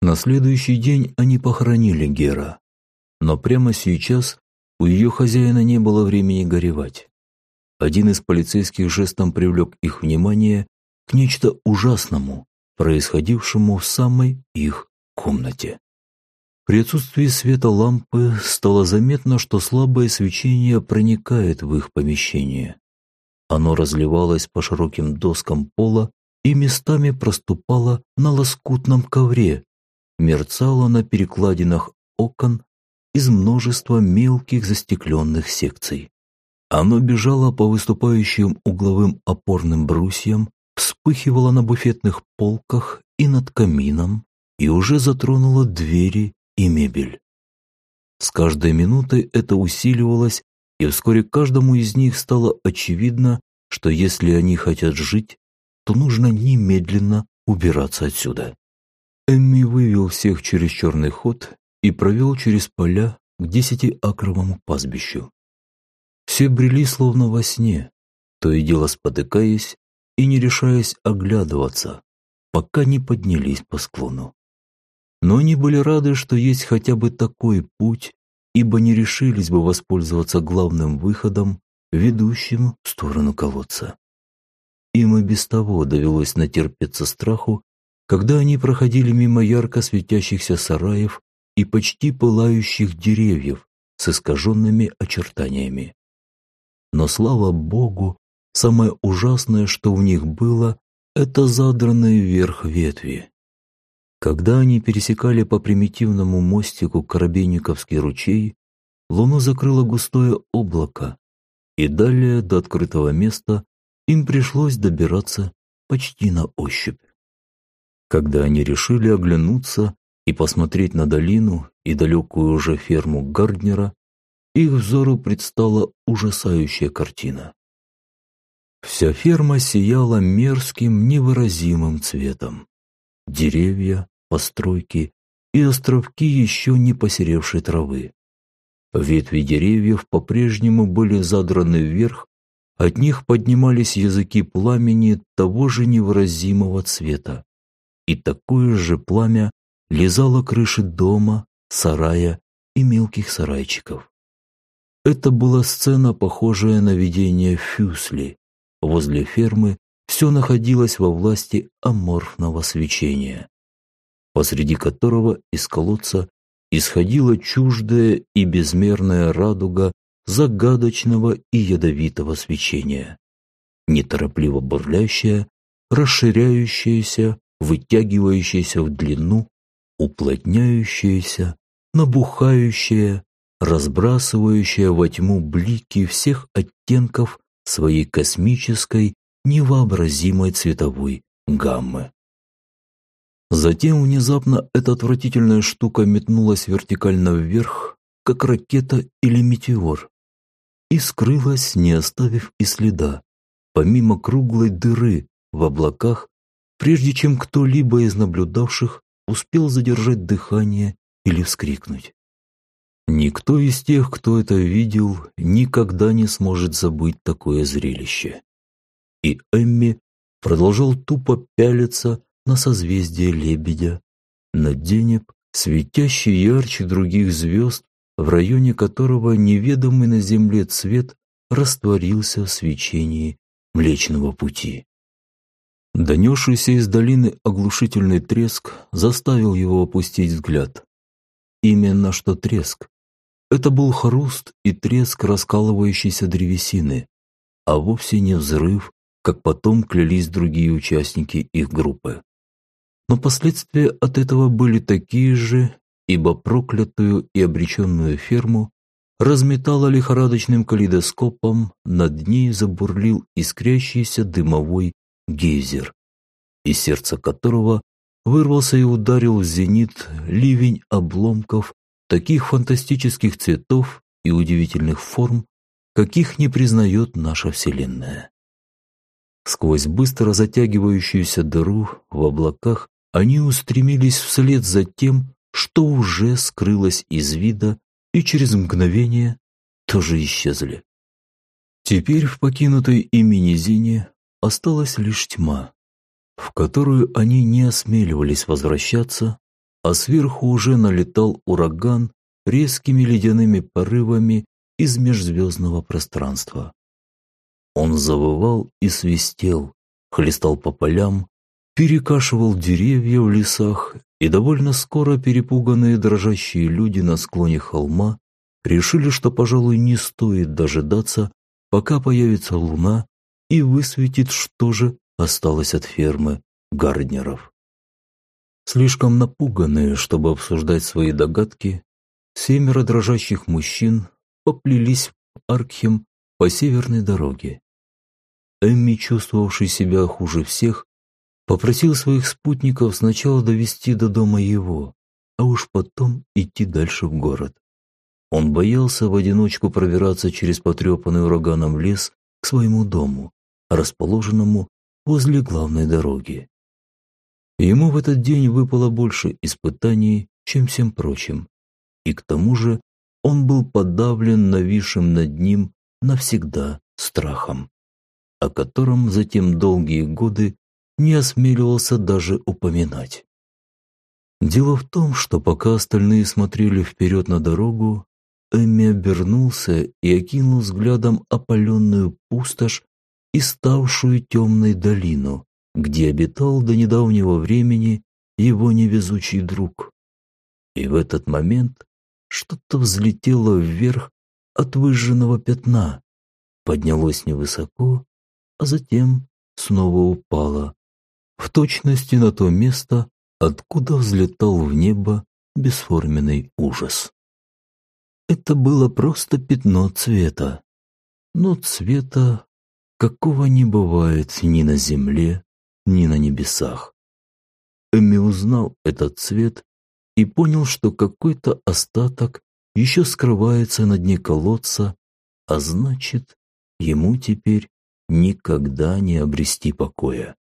На следующий день они похоронили Гера, но прямо сейчас у ее хозяина не было времени горевать. Один из полицейских жестом привлек их внимание к нечто ужасному, происходившему в самой их комнате. При отсутствии света лампы стало заметно, что слабое свечение проникает в их помещение. Оно разливалось по широким доскам пола и местами проступало на лоскутном ковре, мерцало на перекладинах окон из множества мелких застекленных секций. Оно бежало по выступающим угловым опорным брусьям, вспыхивало на буфетных полках и над камином и уже затронуло двери и мебель. С каждой минутой это усиливалось, и вскоре каждому из них стало очевидно, что если они хотят жить, то нужно немедленно убираться отсюда. Эмми вывел всех через черный ход и провел через поля к десятиакровому пастбищу. Все брели словно во сне, то и дело спотыкаясь и не решаясь оглядываться, пока не поднялись по склону но они были рады, что есть хотя бы такой путь, ибо не решились бы воспользоваться главным выходом, ведущим в сторону колодца. Им и без того довелось натерпеться страху, когда они проходили мимо ярко светящихся сараев и почти пылающих деревьев с искаженными очертаниями. Но, слава Богу, самое ужасное, что в них было, это задранные вверх ветви. Когда они пересекали по примитивному мостику Коробейниковский ручей, луну закрыло густое облако, и далее до открытого места им пришлось добираться почти на ощупь. Когда они решили оглянуться и посмотреть на долину и далекую уже ферму Гарднера, их взору предстала ужасающая картина. Вся ферма сияла мерзким, невыразимым цветом. Деревья, постройки и островки еще не посеревшей травы. Ветви деревьев по-прежнему были задраны вверх, от них поднимались языки пламени того же невыразимого цвета. И такое же пламя лизало крыши дома, сарая и мелких сарайчиков. Это была сцена, похожая на видение Фюсли. Возле фермы все находилось во власти аморфного свечения, посреди которого из колодца исходила чуждая и безмерная радуга загадочного и ядовитого свечения, неторопливо бурлящая, расширяющаяся, вытягивающаяся в длину, уплотняющаяся, набухающая, разбрасывающая во тьму блики всех оттенков своей космической, невообразимой цветовой гаммы. Затем внезапно эта отвратительная штука метнулась вертикально вверх, как ракета или метеор, и скрылась, не оставив и следа, помимо круглой дыры в облаках, прежде чем кто-либо из наблюдавших успел задержать дыхание или вскрикнуть. Никто из тех, кто это видел, никогда не сможет забыть такое зрелище. И Эмми продолжал тупо пялиться на созвездие лебедя, на денеб, светящий ярче других звезд, в районе которого неведомый на земле цвет растворился в свечении Млечного Пути. Донесшийся из долины оглушительный треск заставил его опустить взгляд. Именно что треск. Это был хруст и треск раскалывающейся древесины, а вовсе не взрыв, как потом клялись другие участники их группы. Но последствия от этого были такие же, ибо проклятую и обреченную ферму разметала лихорадочным калейдоскопом, над ней забурлил искрящийся дымовой гейзер, из сердца которого вырвался и ударил в зенит ливень обломков таких фантастических цветов и удивительных форм, каких не признает наша Вселенная. Сквозь быстро затягивающуюся дыру в облаках они устремились вслед за тем, что уже скрылось из вида и через мгновение тоже исчезли. Теперь в покинутой ими низине осталась лишь тьма, в которую они не осмеливались возвращаться, а сверху уже налетал ураган резкими ледяными порывами из межзвездного пространства. Он завывал и свистел, хлестал по полям, перекашивал деревья в лесах, и довольно скоро перепуганные дрожащие люди на склоне холма решили, что, пожалуй, не стоит дожидаться, пока появится луна и высветит, что же осталось от фермы Гарднеров. Слишком напуганные, чтобы обсуждать свои догадки, семеро дрожащих мужчин поплелись в Аркхем по северной дороге. Эмми, чувствовавший себя хуже всех, Попросил своих спутников сначала довести до дома его, а уж потом идти дальше в город. Он боялся в одиночку пробираться через потрепанный ураганом лес к своему дому, расположенному возле главной дороги. Ему в этот день выпало больше испытаний, чем всем прочим, и к тому же он был подавлен нависшим над ним навсегда страхом, о котором затем долгие годы не осмеливался даже упоминать. Дело в том, что пока остальные смотрели вперед на дорогу, Эмми обернулся и окинул взглядом опаленную пустошь и ставшую темной долину, где обитал до недавнего времени его невезучий друг. И в этот момент что-то взлетело вверх от выжженного пятна, поднялось невысоко, а затем снова упало, в точности на то место, откуда взлетал в небо бесформенный ужас. Это было просто пятно цвета, но цвета, какого не бывает ни на земле, ни на небесах. Эмми узнал этот цвет и понял, что какой-то остаток еще скрывается на дне колодца, а значит, ему теперь никогда не обрести покоя.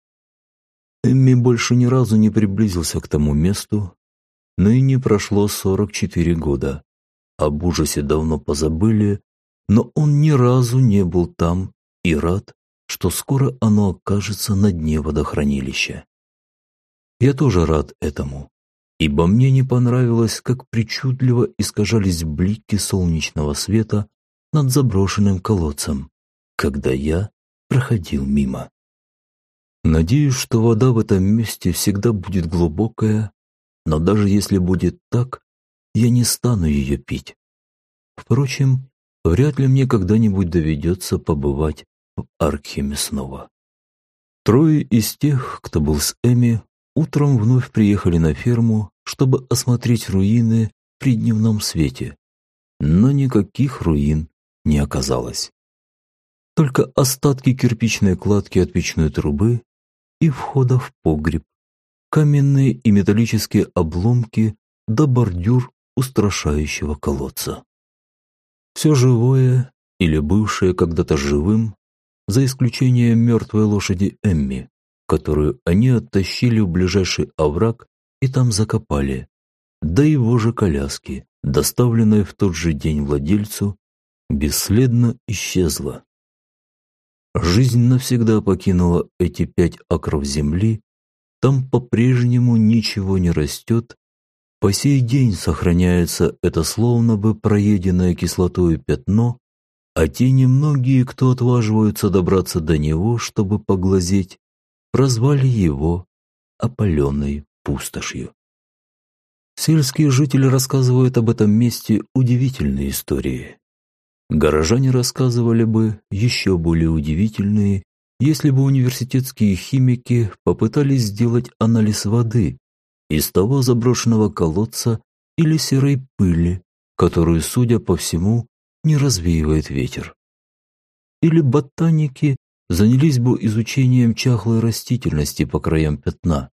Эмми больше ни разу не приблизился к тому месту, но и не прошло 44 года. Об ужасе давно позабыли, но он ни разу не был там и рад, что скоро оно окажется на дне водохранилища. Я тоже рад этому, ибо мне не понравилось, как причудливо искажались блики солнечного света над заброшенным колодцем, когда я проходил мимо. Надеюсь, что вода в этом месте всегда будет глубокая, но даже если будет так, я не стану ее пить. Впрочем, вряд ли мне когда-нибудь доведется побывать в Аркхеме снова. Трое из тех, кто был с Эми, утром вновь приехали на ферму, чтобы осмотреть руины при дневном свете. Но никаких руин не оказалось. Только остатки кирпичной кладки от печной трубы и входа в погреб, каменные и металлические обломки да бордюр устрашающего колодца. Все живое или бывшее когда-то живым, за исключением мертвой лошади Эмми, которую они оттащили в ближайший овраг и там закопали, да его же коляски, доставленной в тот же день владельцу, бесследно исчезла. Жизнь навсегда покинула эти пять акров земли, там по-прежнему ничего не растет, по сей день сохраняется это словно бы проеденное кислотой пятно, а те немногие, кто отваживаются добраться до него, чтобы поглазеть, прозвали его опаленной пустошью. Сельские жители рассказывают об этом месте удивительные истории. Горожане рассказывали бы еще более удивительные, если бы университетские химики попытались сделать анализ воды из того заброшенного колодца или серой пыли, которую, судя по всему, не развеивает ветер. Или ботаники занялись бы изучением чахлой растительности по краям пятна,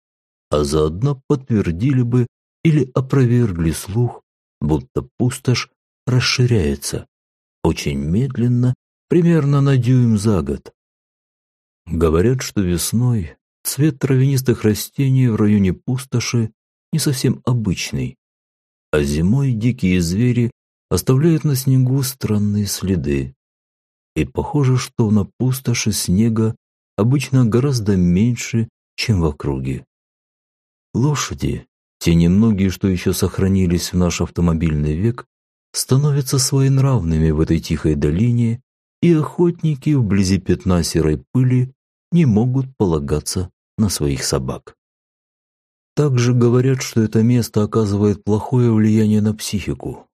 а заодно подтвердили бы или опровергли слух, будто пустошь расширяется, очень медленно, примерно на дюйм за год. Говорят, что весной цвет травянистых растений в районе пустоши не совсем обычный, а зимой дикие звери оставляют на снегу странные следы. И похоже, что на пустоши снега обычно гораздо меньше, чем в округе. Лошади, те немногие, что еще сохранились в наш автомобильный век, становятся своенравными в этой тихой долине, и охотники вблизи пятна серой пыли не могут полагаться на своих собак. Также говорят, что это место оказывает плохое влияние на психику.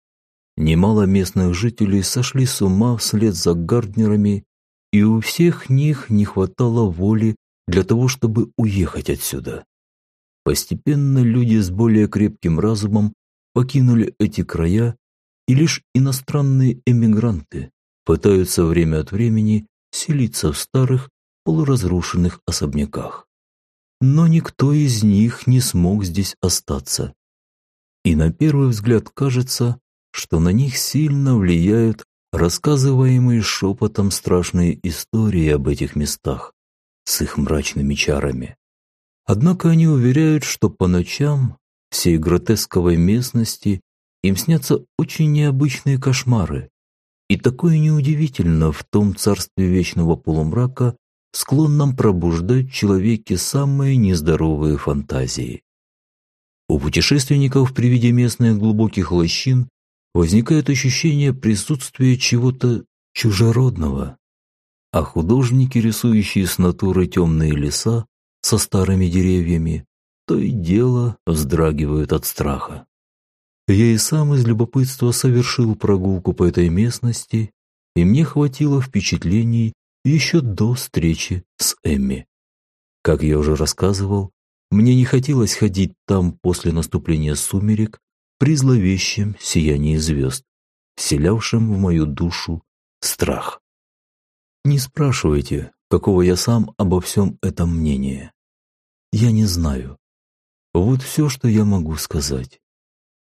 Немало местных жителей сошли с ума вслед за гарднерами, и у всех них не хватало воли для того, чтобы уехать отсюда. Постепенно люди с более крепким разумом покинули эти края и лишь иностранные эмигранты пытаются время от времени селиться в старых полуразрушенных особняках. Но никто из них не смог здесь остаться. И на первый взгляд кажется, что на них сильно влияют рассказываемые шепотом страшные истории об этих местах с их мрачными чарами. Однако они уверяют, что по ночам всей гротесковой местности им снятся очень необычные кошмары. И такое неудивительно в том царстве вечного полумрака, склонном пробуждать в человеке самые нездоровые фантазии. У путешественников при виде местных глубоких лощин возникает ощущение присутствия чего-то чужеродного. А художники, рисующие с натуры темные леса со старыми деревьями, то и дело вздрагивают от страха. Я и сам из любопытства совершил прогулку по этой местности, и мне хватило впечатлений еще до встречи с Эмми. Как я уже рассказывал, мне не хотелось ходить там после наступления сумерек при зловещем сиянии звезд, вселявшем в мою душу страх. Не спрашивайте, какого я сам обо всем этом мнения. Я не знаю. Вот все, что я могу сказать.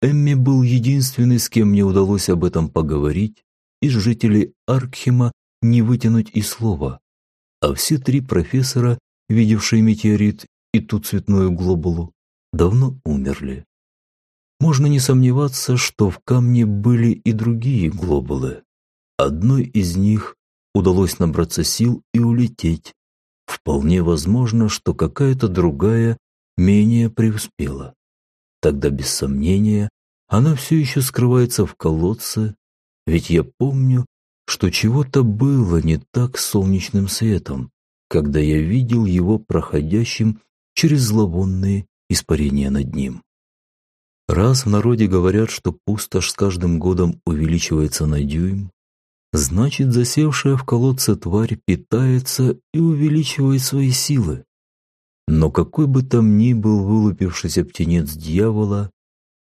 Эмми был единственный, с кем мне удалось об этом поговорить, из жителей Аркхема не вытянуть и слова, а все три профессора, видевшие метеорит и ту цветную глобулу, давно умерли. Можно не сомневаться, что в камне были и другие глобулы. Одной из них удалось набраться сил и улететь. Вполне возможно, что какая-то другая менее преуспела. Тогда, без сомнения, она все еще скрывается в колодце, ведь я помню, что чего-то было не так с солнечным светом, когда я видел его проходящим через зловонные испарения над ним. Раз в народе говорят, что пустошь с каждым годом увеличивается на дюйм, значит, засевшая в колодце тварь питается и увеличивает свои силы. Но какой бы там ни был вылупившийся птенец дьявола,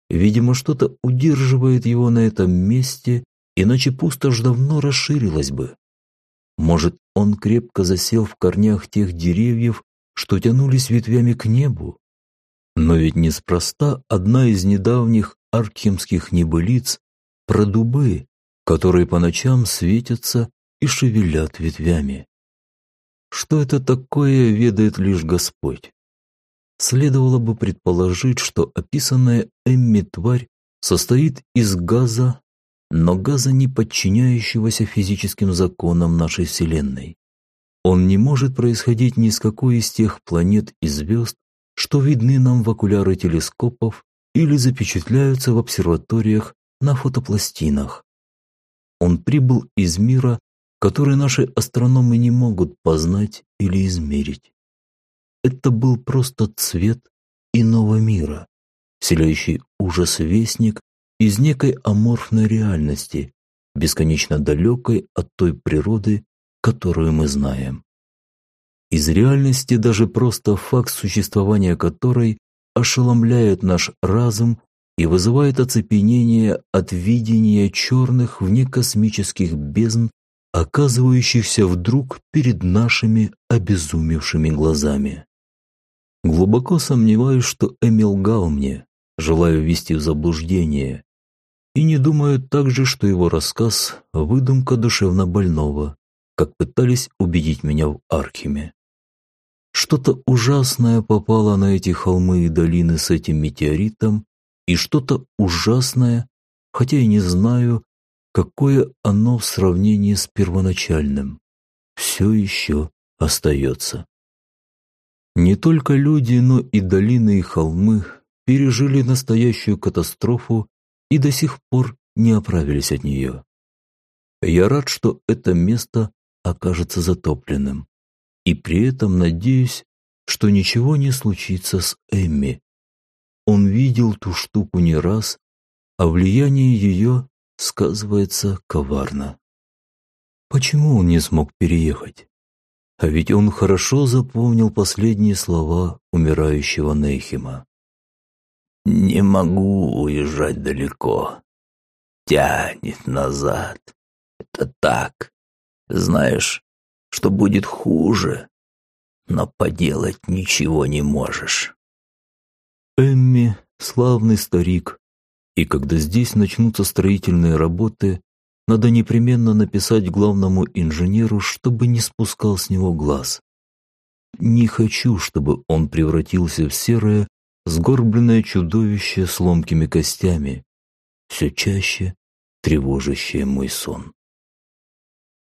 видимо, что-то удерживает его на этом месте, иначе пустошь давно расширилась бы. Может, он крепко засел в корнях тех деревьев, что тянулись ветвями к небу? Но ведь неспроста одна из недавних аркхемских небылиц про дубы, которые по ночам светятся и шевелят ветвями. Что это такое, ведает лишь Господь. Следовало бы предположить, что описанная Эмми тварь состоит из газа, но газа, не подчиняющегося физическим законам нашей Вселенной. Он не может происходить ни с какой из тех планет и звезд, что видны нам в окуляры телескопов или запечатляются в обсерваториях на фотопластинах. Он прибыл из мира, который наши астрономы не могут познать или измерить. Это был просто цвет иного мира, вселяющий ужас вестник из некой аморфной реальности, бесконечно далекой от той природы, которую мы знаем. Из реальности даже просто факт существования которой ошеломляет наш разум и вызывает оцепенение от видения черных внекосмических бездн оказывающихся вдруг перед нашими обезумевшими глазами. Глубоко сомневаюсь, что Эмил гал мне, желая ввести в заблуждение, и не думаю также, что его рассказ – выдумка душевно больного, как пытались убедить меня в Архиме. Что-то ужасное попало на эти холмы и долины с этим метеоритом, и что-то ужасное, хотя и не знаю, какое оно в сравнении с первоначальным, все еще остается. Не только люди, но и долины и холмы пережили настоящую катастрофу и до сих пор не оправились от нее. Я рад, что это место окажется затопленным, и при этом надеюсь, что ничего не случится с Эмми. Он видел ту штуку не раз, а влияние ее сказывается коварно. Почему он не смог переехать? А ведь он хорошо запомнил последние слова умирающего Нейхима. «Не могу уезжать далеко. Тянет назад. Это так. Знаешь, что будет хуже, но поделать ничего не можешь». Эмми — славный старик, и когда здесь начнутся строительные работы, надо непременно написать главному инженеру, чтобы не спускал с него глаз. Не хочу, чтобы он превратился в серое, сгорбленное чудовище с ломкими костями, все чаще тревожащее мой сон.